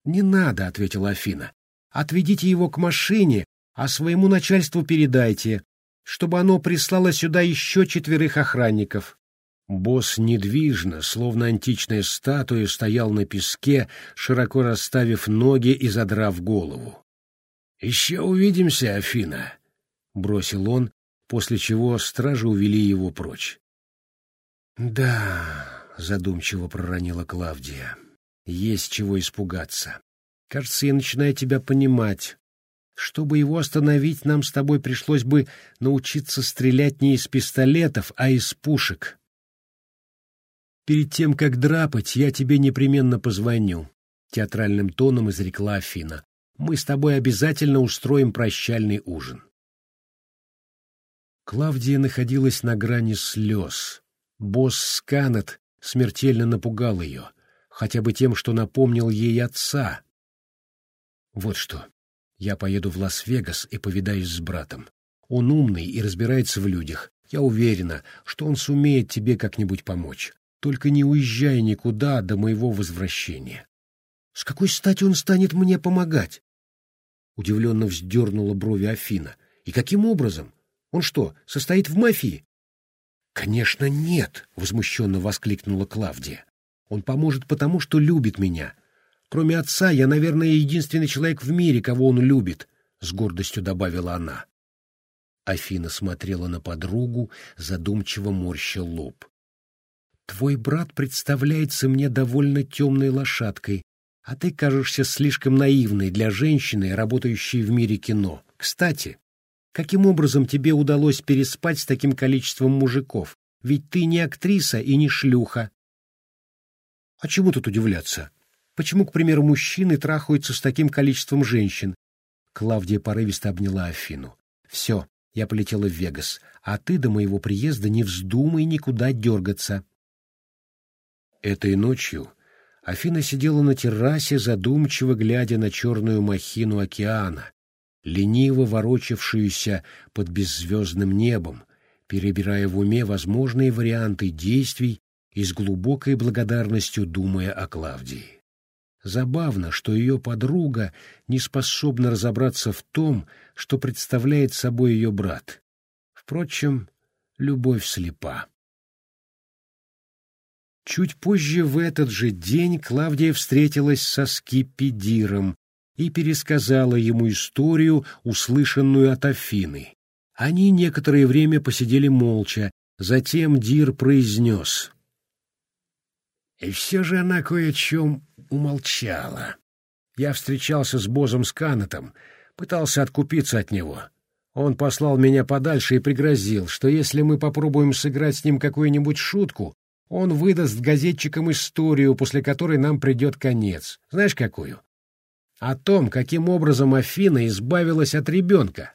«Не надо», — ответила Афина. «Отведите его к машине, а своему начальству передайте, чтобы оно прислало сюда еще четверых охранников. Босс недвижно, словно античная статуя, стоял на песке, широко расставив ноги и задрав голову. «Еще увидимся, Афина!» — бросил он, после чего стражи увели его прочь. «Да, — задумчиво проронила Клавдия. «Есть чего испугаться. Кажется, я начинаю тебя понимать. Чтобы его остановить, нам с тобой пришлось бы научиться стрелять не из пистолетов, а из пушек. Перед тем, как драпать, я тебе непременно позвоню», — театральным тоном изрекла Афина. «Мы с тобой обязательно устроим прощальный ужин». Клавдия находилась на грани слез. Босс Сканет смертельно напугал ее, хотя бы тем, что напомнил ей отца. Вот что, я поеду в Лас-Вегас и повидаюсь с братом. Он умный и разбирается в людях. Я уверена, что он сумеет тебе как-нибудь помочь. Только не уезжай никуда до моего возвращения. С какой стати он станет мне помогать? Удивленно вздернула брови Афина. И каким образом? Он что, состоит в мафии? «Конечно, нет!» — возмущенно воскликнула Клавдия. «Он поможет потому, что любит меня. Кроме отца, я, наверное, единственный человек в мире, кого он любит», — с гордостью добавила она. Афина смотрела на подругу, задумчиво морща лоб. «Твой брат представляется мне довольно темной лошадкой, а ты кажешься слишком наивной для женщины, работающей в мире кино. Кстати, Каким образом тебе удалось переспать с таким количеством мужиков? Ведь ты не актриса и не шлюха. А чему тут удивляться? Почему, к примеру, мужчины трахаются с таким количеством женщин? Клавдия порывисто обняла Афину. Все, я полетела в Вегас, а ты до моего приезда не вздумай никуда дергаться. Этой ночью Афина сидела на террасе, задумчиво глядя на черную махину океана, лениво ворочавшуюся под беззвездным небом, перебирая в уме возможные варианты действий и с глубокой благодарностью думая о Клавдии. Забавно, что ее подруга не способна разобраться в том, что представляет собой ее брат. Впрочем, любовь слепа. Чуть позже в этот же день Клавдия встретилась со Скипидиром, и пересказала ему историю, услышанную от Афины. Они некоторое время посидели молча, затем Дир произнес. И все же она кое о чем умолчала. Я встречался с Бозом Сканетом, пытался откупиться от него. Он послал меня подальше и пригрозил, что если мы попробуем сыграть с ним какую-нибудь шутку, он выдаст газетчикам историю, после которой нам придет конец. Знаешь, какую? О том, каким образом Афина избавилась от ребенка.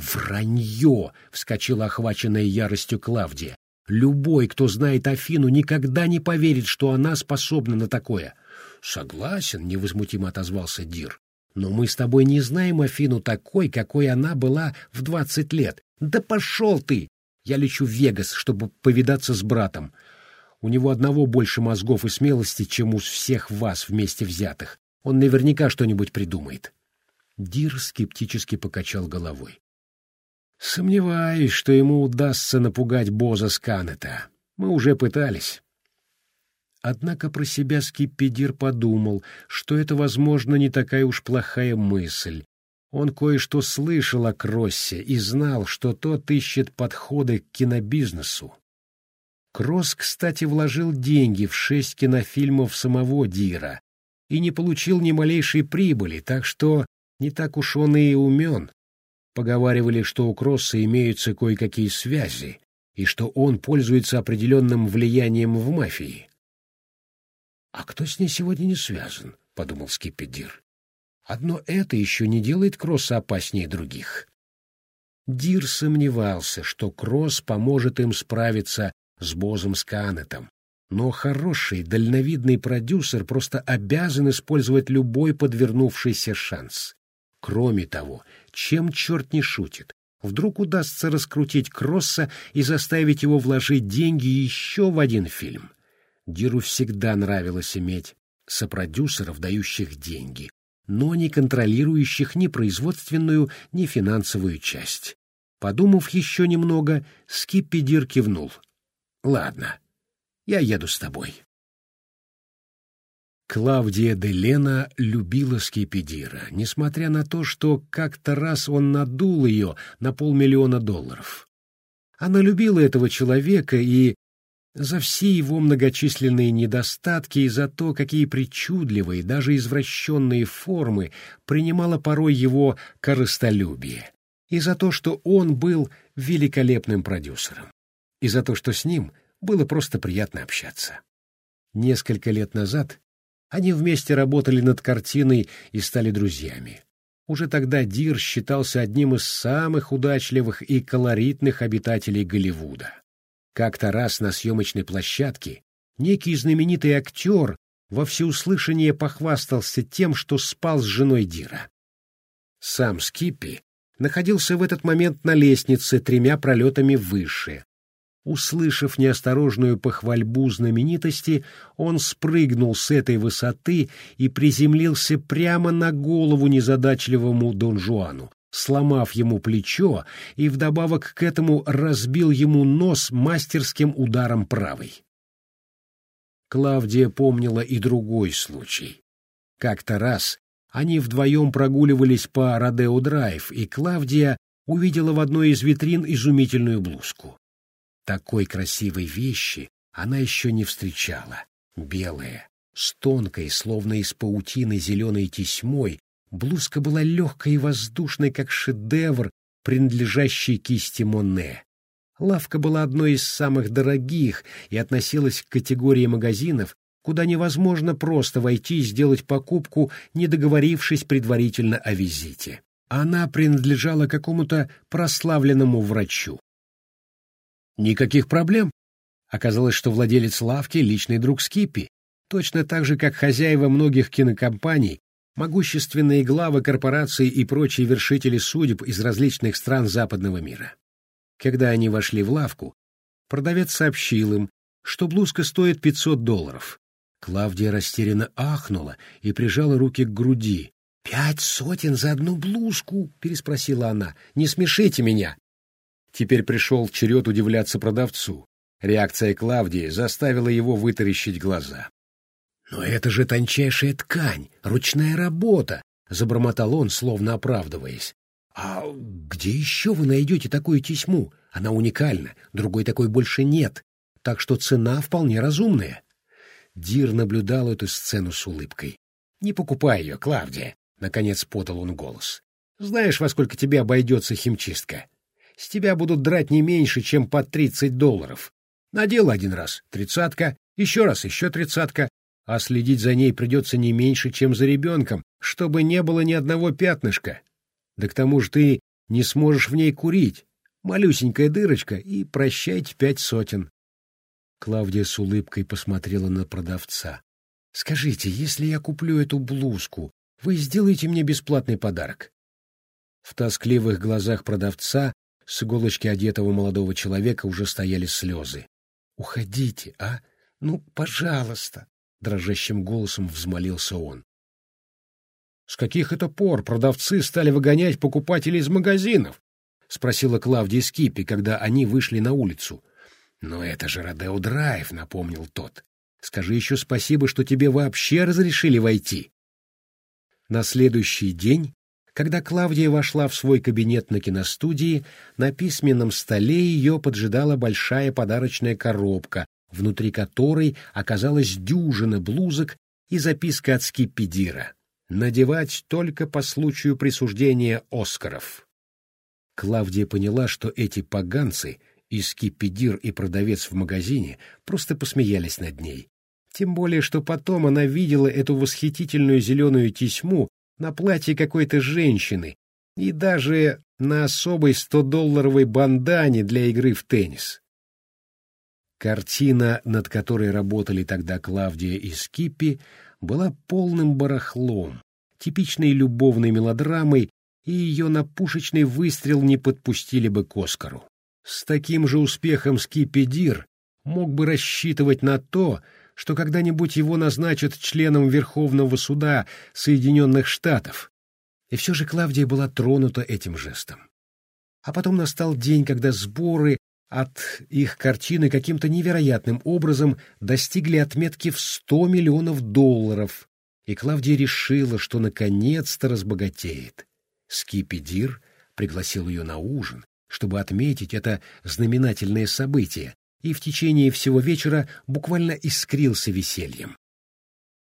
«Вранье!» — вскочила охваченная яростью Клавдия. «Любой, кто знает Афину, никогда не поверит, что она способна на такое». «Согласен», — невозмутимо отозвался Дир. «Но мы с тобой не знаем Афину такой, какой она была в двадцать лет. Да пошел ты! Я лечу в Вегас, чтобы повидаться с братом. У него одного больше мозгов и смелости, чем у всех вас вместе взятых. Он наверняка что-нибудь придумает. Дир скептически покачал головой. Сомневаюсь, что ему удастся напугать Боза Сканета. Мы уже пытались. Однако про себя Скиппидир подумал, что это, возможно, не такая уж плохая мысль. Он кое-что слышал о Кроссе и знал, что тот ищет подходы к кинобизнесу. Кросс, кстати, вложил деньги в шесть кинофильмов самого Дира, и не получил ни малейшей прибыли, так что не так уж он и умен. Поговаривали, что у Кросса имеются кое-какие связи, и что он пользуется определенным влиянием в мафии. — А кто с ней сегодня не связан? — подумал Скиппи Дир. — Одно это еще не делает Кросса опаснее других. Дир сомневался, что Кросс поможет им справиться с Бозом Сканетом, но хороший, дальновидный продюсер просто обязан использовать любой подвернувшийся шанс. Кроме того, чем черт не шутит, вдруг удастся раскрутить Кросса и заставить его вложить деньги еще в один фильм. Диру всегда нравилось иметь сопродюсеров, дающих деньги, но не контролирующих ни производственную, ни финансовую часть. Подумав еще немного, Скиппи Дир кивнул. «Ладно, я еду с тобой. Клавдия де Лена любила Скипидира, несмотря на то, что как-то раз он надул ее на полмиллиона долларов. Она любила этого человека и За все его многочисленные недостатки и за то, какие причудливые, даже извращенные формы принимало порой его корыстолюбие, и за то, что он был великолепным продюсером, и за то, что с ним было просто приятно общаться. Несколько лет назад они вместе работали над картиной и стали друзьями. Уже тогда Дир считался одним из самых удачливых и колоритных обитателей Голливуда. Как-то раз на съемочной площадке некий знаменитый актер во всеуслышание похвастался тем, что спал с женой Дира. Сам Скиппи находился в этот момент на лестнице тремя пролетами выше. Услышав неосторожную похвальбу знаменитости, он спрыгнул с этой высоты и приземлился прямо на голову незадачливому Дон Жуану, сломав ему плечо и вдобавок к этому разбил ему нос мастерским ударом правой. Клавдия помнила и другой случай. Как-то раз они вдвоем прогуливались по Родео-драйв, и Клавдия увидела в одной из витрин изумительную блузку. Такой красивой вещи она еще не встречала. Белая, с тонкой, словно из паутины зеленой тесьмой, Блузка была легкой и воздушной, как шедевр, принадлежащий кисти Моне. Лавка была одной из самых дорогих и относилась к категории магазинов, куда невозможно просто войти и сделать покупку, не договорившись предварительно о визите. Она принадлежала какому-то прославленному врачу. Никаких проблем. Оказалось, что владелец лавки — личный друг Скиппи, точно так же, как хозяева многих кинокомпаний могущественные главы корпораций и прочие вершители судеб из различных стран западного мира. Когда они вошли в лавку, продавец сообщил им, что блузка стоит 500 долларов. Клавдия растерянно ахнула и прижала руки к груди. «Пять сотен за одну блузку?» — переспросила она. «Не смешите меня!» Теперь пришел черед удивляться продавцу. Реакция Клавдии заставила его вытаращить глаза. «Но это же тончайшая ткань, ручная работа!» — забормотал он, словно оправдываясь. «А где еще вы найдете такую тесьму? Она уникальна, другой такой больше нет, так что цена вполне разумная». Дир наблюдал эту сцену с улыбкой. «Не покупай ее, Клавдия!» — наконец подал он голос. «Знаешь, во сколько тебе обойдется химчистка? С тебя будут драть не меньше, чем по тридцать долларов. Надел один раз — тридцатка, еще раз — еще тридцатка, а следить за ней придется не меньше, чем за ребенком, чтобы не было ни одного пятнышка. Да к тому же ты не сможешь в ней курить. Малюсенькая дырочка, и прощайте пять сотен. Клавдия с улыбкой посмотрела на продавца. — Скажите, если я куплю эту блузку, вы сделаете мне бесплатный подарок? В тоскливых глазах продавца с иголочки одетого молодого человека уже стояли слезы. — Уходите, а? Ну, пожалуйста дрожащим голосом взмолился он. С каких это пор продавцы стали выгонять покупателей из магазинов? спросила Клавдия Скипи, когда они вышли на улицу. Но это же Родео Драйв, напомнил тот. Скажи еще спасибо, что тебе вообще разрешили войти. На следующий день, когда Клавдия вошла в свой кабинет на киностудии, на письменном столе ее поджидала большая подарочная коробка внутри которой оказалась дюжина блузок и записка от Скиппидира. Надевать только по случаю присуждения Оскаров. Клавдия поняла, что эти поганцы, и Скиппидир, и продавец в магазине, просто посмеялись над ней. Тем более, что потом она видела эту восхитительную зеленую тесьму на платье какой-то женщины и даже на особой 100-долларовой бандане для игры в теннис. Картина, над которой работали тогда Клавдия и Скиппи, была полным барахлом, типичной любовной мелодрамой, и ее на пушечный выстрел не подпустили бы к Оскару. С таким же успехом Скиппи Дир мог бы рассчитывать на то, что когда-нибудь его назначат членом Верховного суда Соединенных Штатов. И все же Клавдия была тронута этим жестом. А потом настал день, когда сборы от их картины каким-то невероятным образом достигли отметки в сто миллионов долларов, и Клавдия решила, что наконец-то разбогатеет. Скипидир пригласил ее на ужин, чтобы отметить это знаменательное событие, и в течение всего вечера буквально искрился весельем.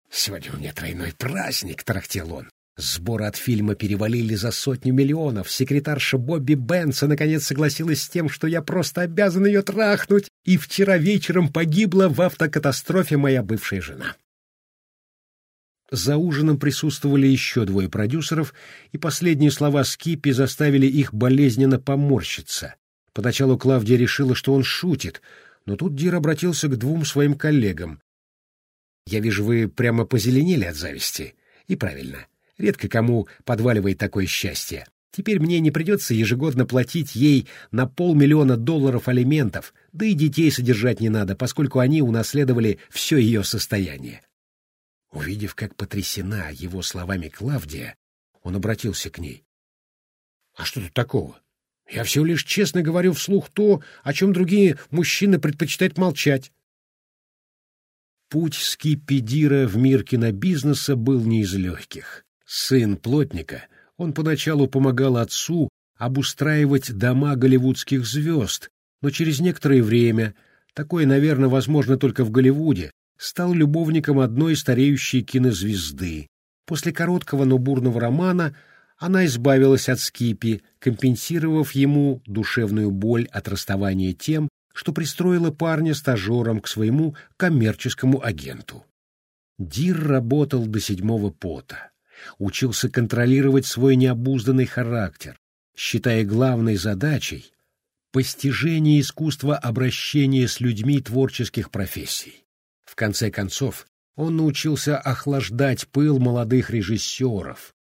«Сегодня у меня тройной праздник», — тарахтел он. Сборы от фильма перевалили за сотню миллионов. Секретарша Бобби Бенса наконец согласилась с тем, что я просто обязан ее трахнуть, и вчера вечером погибла в автокатастрофе моя бывшая жена. За ужином присутствовали еще двое продюсеров, и последние слова Скиппи заставили их болезненно поморщиться. Поначалу Клавдия решила, что он шутит, но тут Дир обратился к двум своим коллегам. «Я вижу, вы прямо позеленели от зависти. И правильно. Редко кому подваливает такое счастье. Теперь мне не придется ежегодно платить ей на полмиллиона долларов алиментов, да и детей содержать не надо, поскольку они унаследовали все ее состояние. Увидев, как потрясена его словами Клавдия, он обратился к ней. — А что тут такого? Я всего лишь честно говорю вслух то, о чем другие мужчины предпочитают молчать. Путь Скиппидира в мир кинобизнеса был не из легких. Сын плотника, он поначалу помогал отцу обустраивать дома голливудских звезд, но через некоторое время, такое, наверное, возможно только в Голливуде, стал любовником одной стареющей кинозвезды. После короткого, но бурного романа она избавилась от Скипи, компенсировав ему душевную боль от расставания тем, что пристроила парня стажером к своему коммерческому агенту. Дир работал до седьмого пота учился контролировать свой необузданный характер, считая главной задачей постижение искусства обращения с людьми творческих профессий. В конце концов, он научился охлаждать пыл молодых режиссеров,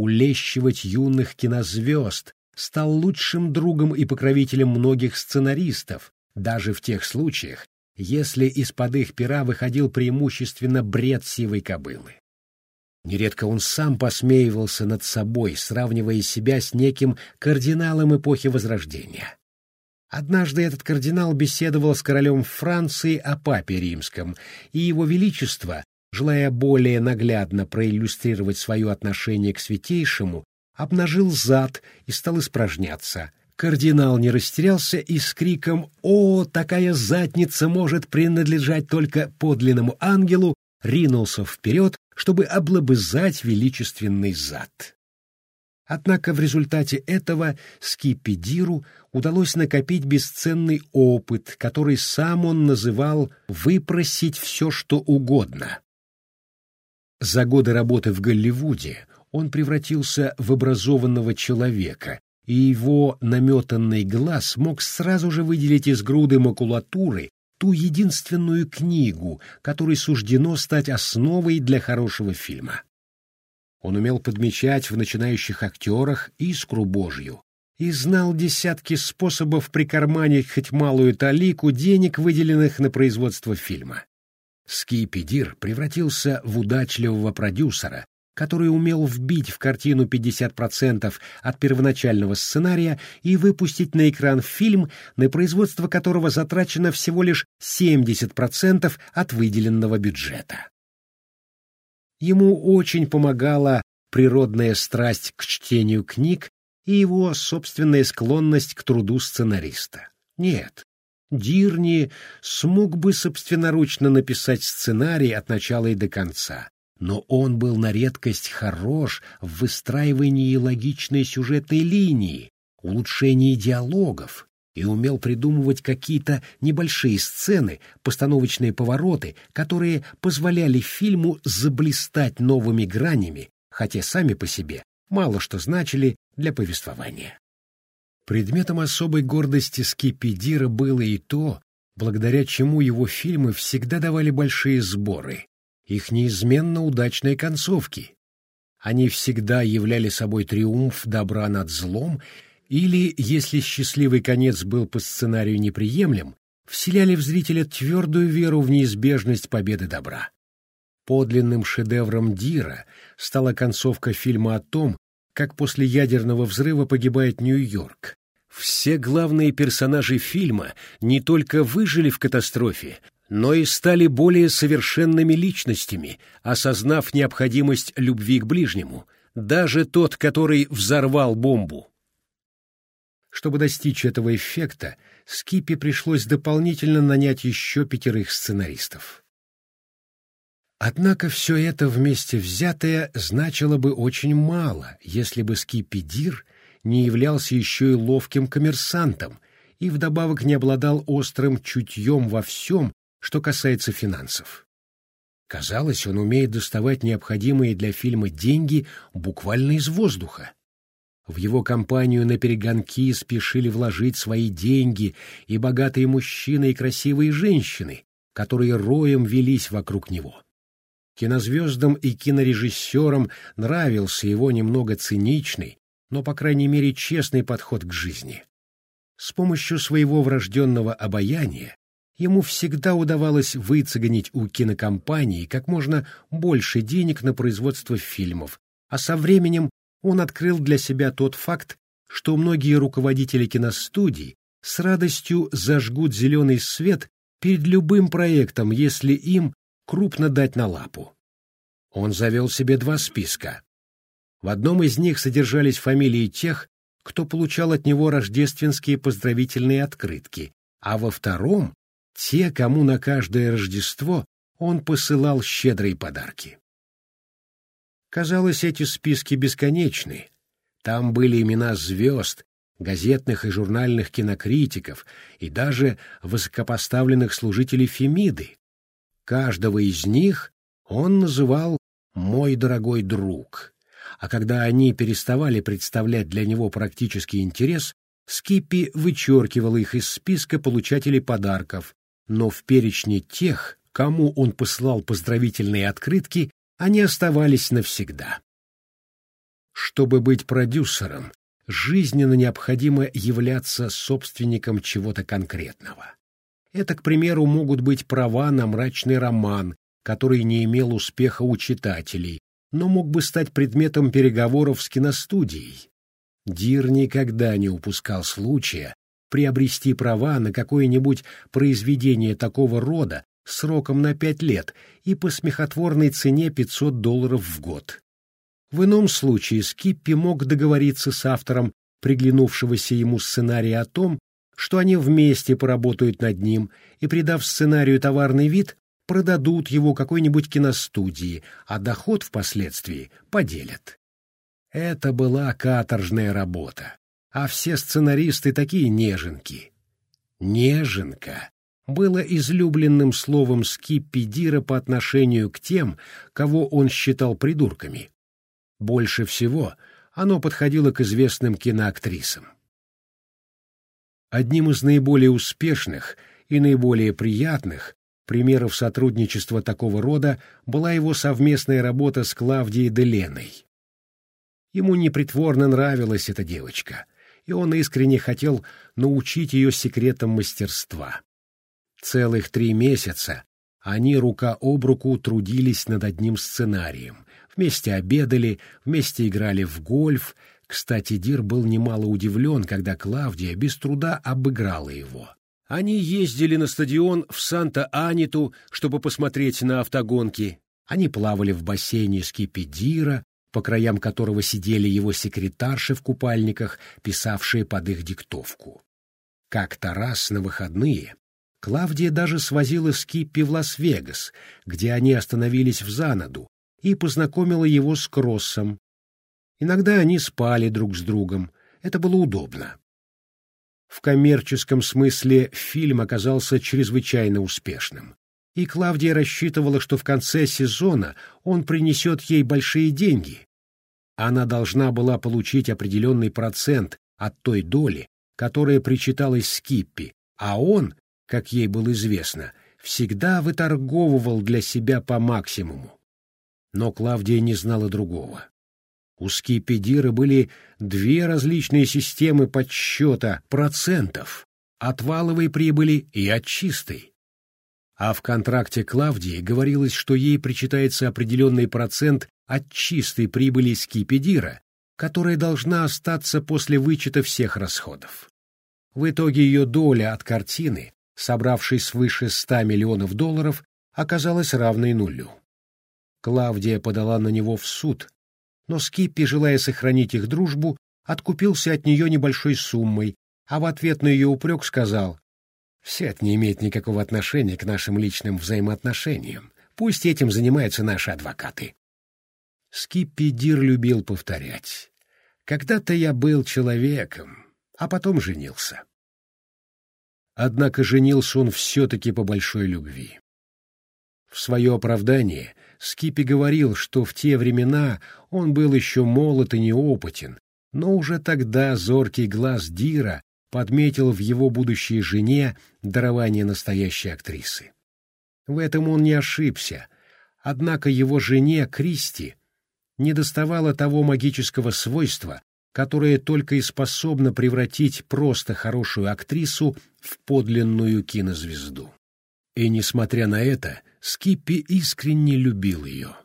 улещивать юных кинозвезд, стал лучшим другом и покровителем многих сценаристов, даже в тех случаях, если из-под их пера выходил преимущественно бред сивой кобылы. Нередко он сам посмеивался над собой, сравнивая себя с неким кардиналом эпохи Возрождения. Однажды этот кардинал беседовал с королем Франции о папе римском, и его величество, желая более наглядно проиллюстрировать свое отношение к святейшему, обнажил зад и стал испражняться. Кардинал не растерялся и с криком «О, такая задница может принадлежать только подлинному ангелу!» ринулся вперед, чтобы облобызать величественный зад. Однако в результате этого Скипидиру удалось накопить бесценный опыт, который сам он называл «выпросить все, что угодно». За годы работы в Голливуде он превратился в образованного человека, и его наметанный глаз мог сразу же выделить из груды макулатуры ту единственную книгу, которой суждено стать основой для хорошего фильма. Он умел подмечать в начинающих актерах искру Божью и знал десятки способов прикарманить хоть малую талику денег, выделенных на производство фильма. Скипи Дир превратился в удачливого продюсера, который умел вбить в картину 50% от первоначального сценария и выпустить на экран фильм, на производство которого затрачено всего лишь 70% от выделенного бюджета. Ему очень помогала природная страсть к чтению книг и его собственная склонность к труду сценариста. Нет, Дирни смог бы собственноручно написать сценарий от начала и до конца, но он был на редкость хорош в выстраивании логичной сюжетной линии, улучшении диалогов и умел придумывать какие-то небольшие сцены, постановочные повороты, которые позволяли фильму заблистать новыми гранями, хотя сами по себе мало что значили для повествования. Предметом особой гордости Скипидира было и то, благодаря чему его фильмы всегда давали большие сборы их неизменно удачные концовки. Они всегда являли собой триумф добра над злом или, если счастливый конец был по сценарию неприемлем, вселяли в зрителя твердую веру в неизбежность победы добра. Подлинным шедевром Дира стала концовка фильма о том, как после ядерного взрыва погибает Нью-Йорк. Все главные персонажи фильма не только выжили в катастрофе, но и стали более совершенными личностями, осознав необходимость любви к ближнему, даже тот, который взорвал бомбу. Чтобы достичь этого эффекта, Скиппи пришлось дополнительно нанять еще пятерых сценаристов. Однако все это вместе взятое значило бы очень мало, если бы Скиппи Дир не являлся еще и ловким коммерсантом и вдобавок не обладал острым чутьем во всем, что касается финансов. Казалось, он умеет доставать необходимые для фильма деньги буквально из воздуха. В его компанию на перегонки спешили вложить свои деньги и богатые мужчины и красивые женщины, которые роем велись вокруг него. Кинозвездам и кинорежиссерам нравился его немного циничный, но, по крайней мере, честный подход к жизни. С помощью своего врожденного обаяния ему всегда удавалось выцегонить у кинокомпании как можно больше денег на производство фильмов, а со временем он открыл для себя тот факт, что многие руководители киностудий с радостью зажгут зеленый свет перед любым проектом, если им крупно дать на лапу. Он завел себе два списка. В одном из них содержались фамилии тех, кто получал от него рождественские поздравительные открытки, а во втором — те, кому на каждое Рождество он посылал щедрые подарки. Казалось, эти списки бесконечны. Там были имена звезд, газетных и журнальных кинокритиков и даже высокопоставленных служителей Фемиды. Каждого из них он называл «мой дорогой друг», а когда они переставали представлять для него практический интерес, Скиппи вычеркивал их из списка получателей подарков, но в перечне тех, кому он посылал поздравительные открытки, они оставались навсегда. Чтобы быть продюсером, жизненно необходимо являться собственником чего-то конкретного. Это, к примеру, могут быть права на мрачный роман, который не имел успеха у читателей, но мог бы стать предметом переговоров с киностудией. Дир никогда не упускал случая приобрести права на какое-нибудь произведение такого рода сроком на пять лет и по смехотворной цене 500 долларов в год. В ином случае Скиппи мог договориться с автором приглянувшегося ему сценария о том, что они вместе поработают над ним и, придав сценарию товарный вид, продадут его какой-нибудь киностудии, а доход впоследствии поделят. Это была каторжная работа, а все сценаристы такие неженки. Неженка было излюбленным словом Скиппи Дира по отношению к тем, кого он считал придурками. Больше всего оно подходило к известным киноактрисам. Одним из наиболее успешных и наиболее приятных примеров сотрудничества такого рода была его совместная работа с Клавдией Деленой. Ему непритворно нравилась эта девочка, и он искренне хотел научить ее секретам мастерства. Целых три месяца они рука об руку трудились над одним сценарием, вместе обедали, вместе играли в гольф. Кстати, Дир был немало удивлен, когда Клавдия без труда обыграла его. Они ездили на стадион в Санта-Аниту, чтобы посмотреть на автогонки. Они плавали в бассейне Скипидира, по краям которого сидели его секретарши в купальниках, писавшие под их диктовку. Как-то раз на выходные Клавдия даже свозила Скиппи в Лас-Вегас, где они остановились в Занаду, и познакомила его с Кроссом. Иногда они спали друг с другом, это было удобно. В коммерческом смысле фильм оказался чрезвычайно успешным, и Клавдия рассчитывала, что в конце сезона он принесет ей большие деньги. Она должна была получить определенный процент от той доли, которая причиталась Скиппи, а он как ей было известно, всегда выторговывал для себя по максимуму. Но Клавдия не знала другого. У скипедира были две различные системы подсчета процентов от валовой прибыли и от чистой. А в контракте Клавдии говорилось, что ей причитается определенный процент от чистой прибыли скипедира, которая должна остаться после вычета всех расходов. В итоге ее доля от картины собравшей свыше ста миллионов долларов, оказалась равной нулю. Клавдия подала на него в суд, но Скиппи, желая сохранить их дружбу, откупился от нее небольшой суммой, а в ответ на ее упрек сказал, «Все это не имеет никакого отношения к нашим личным взаимоотношениям. Пусть этим занимаются наши адвокаты». Скиппи Дир любил повторять. «Когда-то я был человеком, а потом женился». Однако женился он все-таки по большой любви. В свое оправдание Скиппи говорил, что в те времена он был еще молод и неопытен, но уже тогда зоркий глаз Дира подметил в его будущей жене дарование настоящей актрисы. В этом он не ошибся, однако его жене Кристи недоставало того магического свойства, которое только и способно превратить просто хорошую актрису в подлинную кинозвезду. И, несмотря на это, Скиппи искренне любил ее.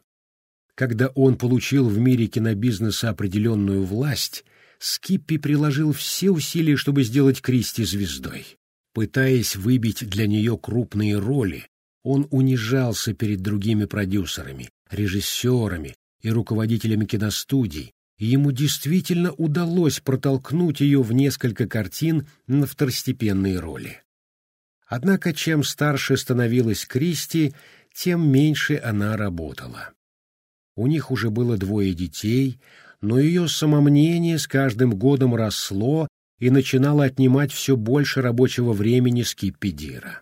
Когда он получил в мире кинобизнеса определенную власть, Скиппи приложил все усилия, чтобы сделать Кристи звездой. Пытаясь выбить для нее крупные роли, он унижался перед другими продюсерами, режиссерами и руководителями киностудий, и ему действительно удалось протолкнуть ее в несколько картин на второстепенные роли. Однако чем старше становилась Кристи, тем меньше она работала. У них уже было двое детей, но ее самомнение с каждым годом росло и начинало отнимать все больше рабочего времени Скиппидира.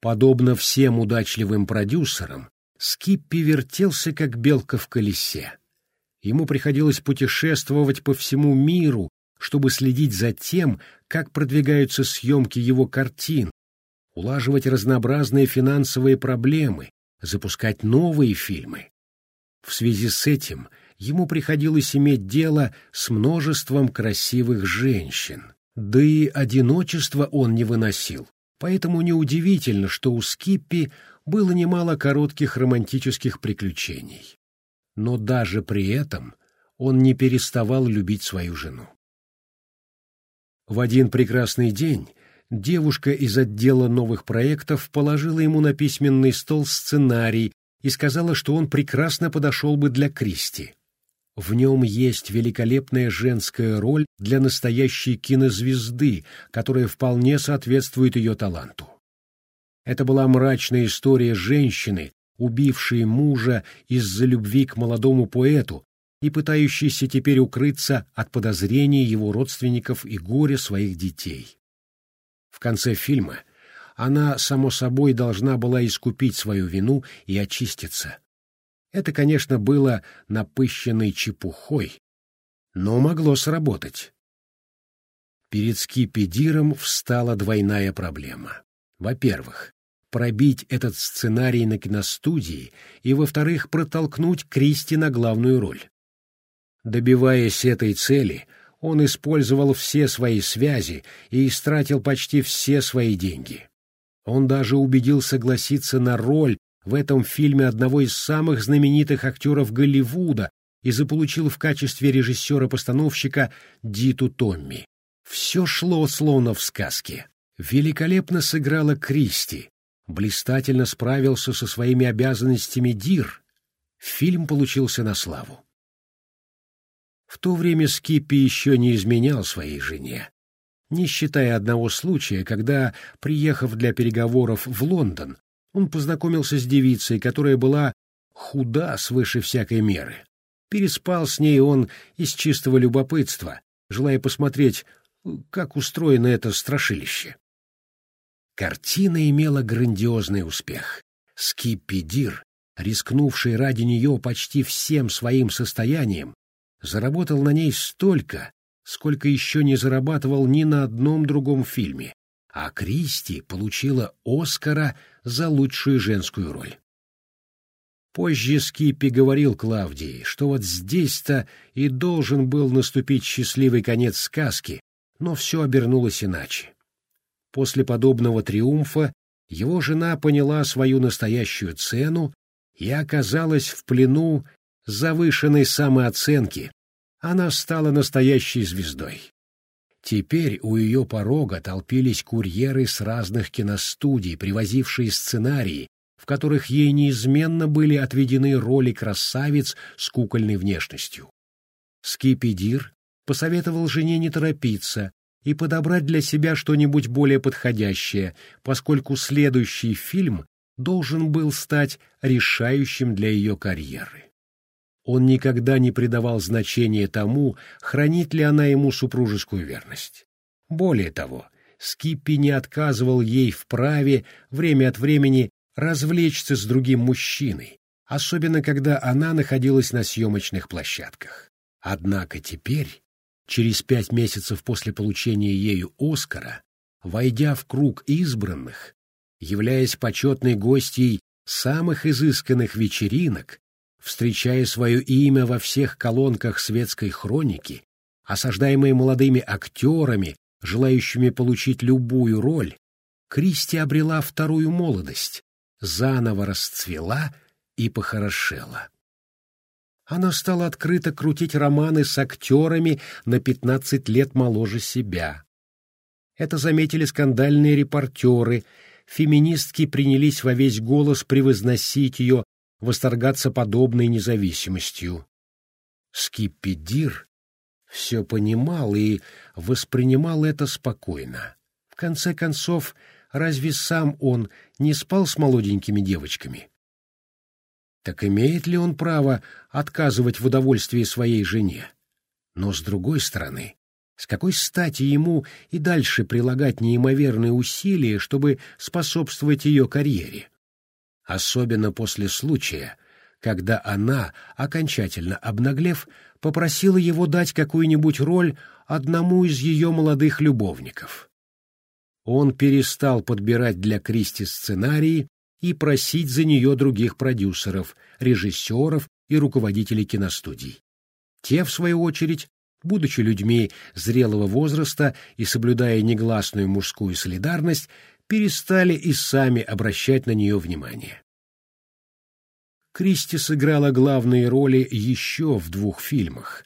Подобно всем удачливым продюсерам, Скиппи вертелся как белка в колесе. Ему приходилось путешествовать по всему миру, чтобы следить за тем, как продвигаются съемки его картин, улаживать разнообразные финансовые проблемы, запускать новые фильмы. В связи с этим ему приходилось иметь дело с множеством красивых женщин. Да и одиночество он не выносил, поэтому неудивительно, что у Скиппи было немало коротких романтических приключений. Но даже при этом он не переставал любить свою жену. В один прекрасный день девушка из отдела новых проектов положила ему на письменный стол сценарий и сказала, что он прекрасно подошел бы для Кристи. В нем есть великолепная женская роль для настоящей кинозвезды, которая вполне соответствует ее таланту. Это была мрачная история женщины, убившей мужа из-за любви к молодому поэту, и пытающийся теперь укрыться от подозрений его родственников и горя своих детей. В конце фильма она, само собой, должна была искупить свою вину и очиститься. Это, конечно, было напыщенной чепухой, но могло сработать. Перед скипидиром встала двойная проблема. Во-первых, пробить этот сценарий на киностудии и, во-вторых, протолкнуть Кристи на главную роль. Добиваясь этой цели, он использовал все свои связи и истратил почти все свои деньги. Он даже убедил согласиться на роль в этом фильме одного из самых знаменитых актеров Голливуда и заполучил в качестве режиссера-постановщика Диту Томми. Все шло словно в сказке. Великолепно сыграла Кристи, блистательно справился со своими обязанностями Дир. Фильм получился на славу. В то время Скиппи еще не изменял своей жене. Не считая одного случая, когда, приехав для переговоров в Лондон, он познакомился с девицей, которая была худа свыше всякой меры. Переспал с ней он из чистого любопытства, желая посмотреть, как устроено это страшилище. Картина имела грандиозный успех. Скиппи Дир, рискнувший ради нее почти всем своим состоянием, заработал на ней столько, сколько еще не зарабатывал ни на одном другом фильме, а Кристи получила Оскара за лучшую женскую роль. Позже Скиппи говорил Клавдии, что вот здесь-то и должен был наступить счастливый конец сказки, но все обернулось иначе. После подобного триумфа его жена поняла свою настоящую цену и оказалась в плену завышенной самооценки, она стала настоящей звездой. Теперь у ее порога толпились курьеры с разных киностудий, привозившие сценарии, в которых ей неизменно были отведены роли красавиц с кукольной внешностью. Скипидир посоветовал жене не торопиться и подобрать для себя что-нибудь более подходящее, поскольку следующий фильм должен был стать решающим для ее карьеры. Он никогда не придавал значения тому, хранит ли она ему супружескую верность. Более того, Скиппи не отказывал ей в праве время от времени развлечься с другим мужчиной, особенно когда она находилась на съемочных площадках. Однако теперь, через пять месяцев после получения ею Оскара, войдя в круг избранных, являясь почетной гостьей самых изысканных вечеринок, встречая свое имя во всех колонках светской хроники, осаждаемые молодыми актерами, желающими получить любую роль, Кристи обрела вторую молодость, заново расцвела и похорошела. Она стала открыто крутить романы с актерами на пятнадцать лет моложе себя. Это заметили скандальные репортеры, феминистки принялись во весь голос превозносить ее, восторгаться подобной независимостью. Скиппидир все понимал и воспринимал это спокойно. В конце концов, разве сам он не спал с молоденькими девочками? Так имеет ли он право отказывать в удовольствии своей жене? Но, с другой стороны, с какой стати ему и дальше прилагать неимоверные усилия, чтобы способствовать ее карьере? Особенно после случая, когда она, окончательно обнаглев, попросила его дать какую-нибудь роль одному из ее молодых любовников. Он перестал подбирать для Кристи сценарии и просить за нее других продюсеров, режиссеров и руководителей киностудий. Те, в свою очередь, будучи людьми зрелого возраста и соблюдая негласную мужскую солидарность, перестали и сами обращать на нее внимание. Кристи сыграла главные роли еще в двух фильмах,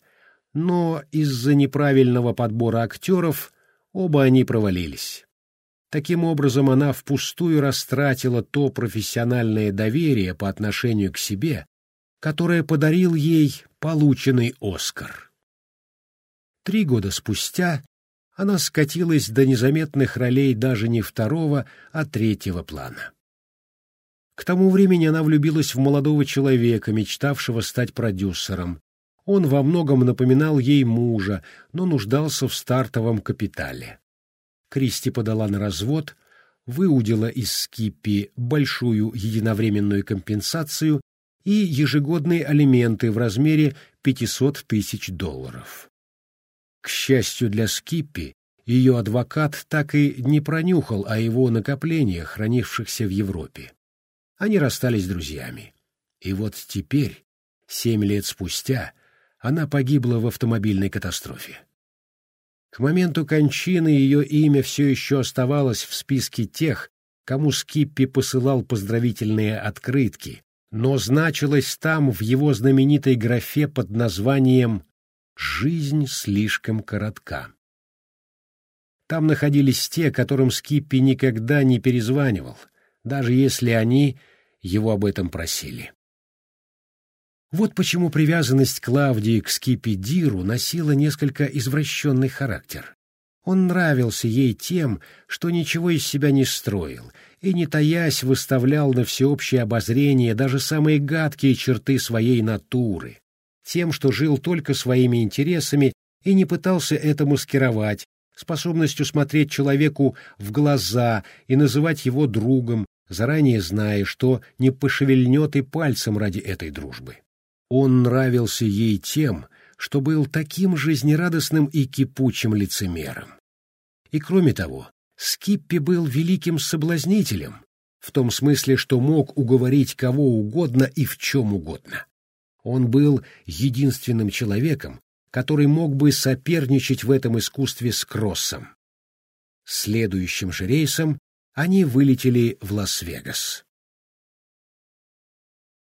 но из-за неправильного подбора актеров оба они провалились. Таким образом, она впустую растратила то профессиональное доверие по отношению к себе, которое подарил ей полученный Оскар. Три года спустя она скатилась до незаметных ролей даже не второго, а третьего плана. К тому времени она влюбилась в молодого человека, мечтавшего стать продюсером. Он во многом напоминал ей мужа, но нуждался в стартовом капитале. Кристи подала на развод, выудила из Скиппи большую единовременную компенсацию и ежегодные алименты в размере 500 тысяч долларов. К счастью для Скиппи, ее адвокат так и не пронюхал о его накоплениях, хранившихся в Европе. Они расстались друзьями. И вот теперь, семь лет спустя, она погибла в автомобильной катастрофе. К моменту кончины ее имя все еще оставалось в списке тех, кому Скиппи посылал поздравительные открытки, но значилось там в его знаменитой графе под названием «Жизнь слишком коротка». Там находились те, которым Скиппи никогда не перезванивал, даже если они его об этом просили. Вот почему привязанность Клавдии к Скипидиру носила несколько извращенный характер. Он нравился ей тем, что ничего из себя не строил, и, не таясь, выставлял на всеобщее обозрение даже самые гадкие черты своей натуры, тем, что жил только своими интересами и не пытался это маскировать, способностью смотреть человеку в глаза и называть его другом, заранее зная, что не пошевельнет и пальцем ради этой дружбы. Он нравился ей тем, что был таким жизнерадостным и кипучим лицемером. И кроме того, Скиппи был великим соблазнителем, в том смысле, что мог уговорить кого угодно и в чем угодно. Он был единственным человеком, который мог бы соперничать в этом искусстве с Кроссом. Следующим же рейсом они вылетели в Лас-Вегас.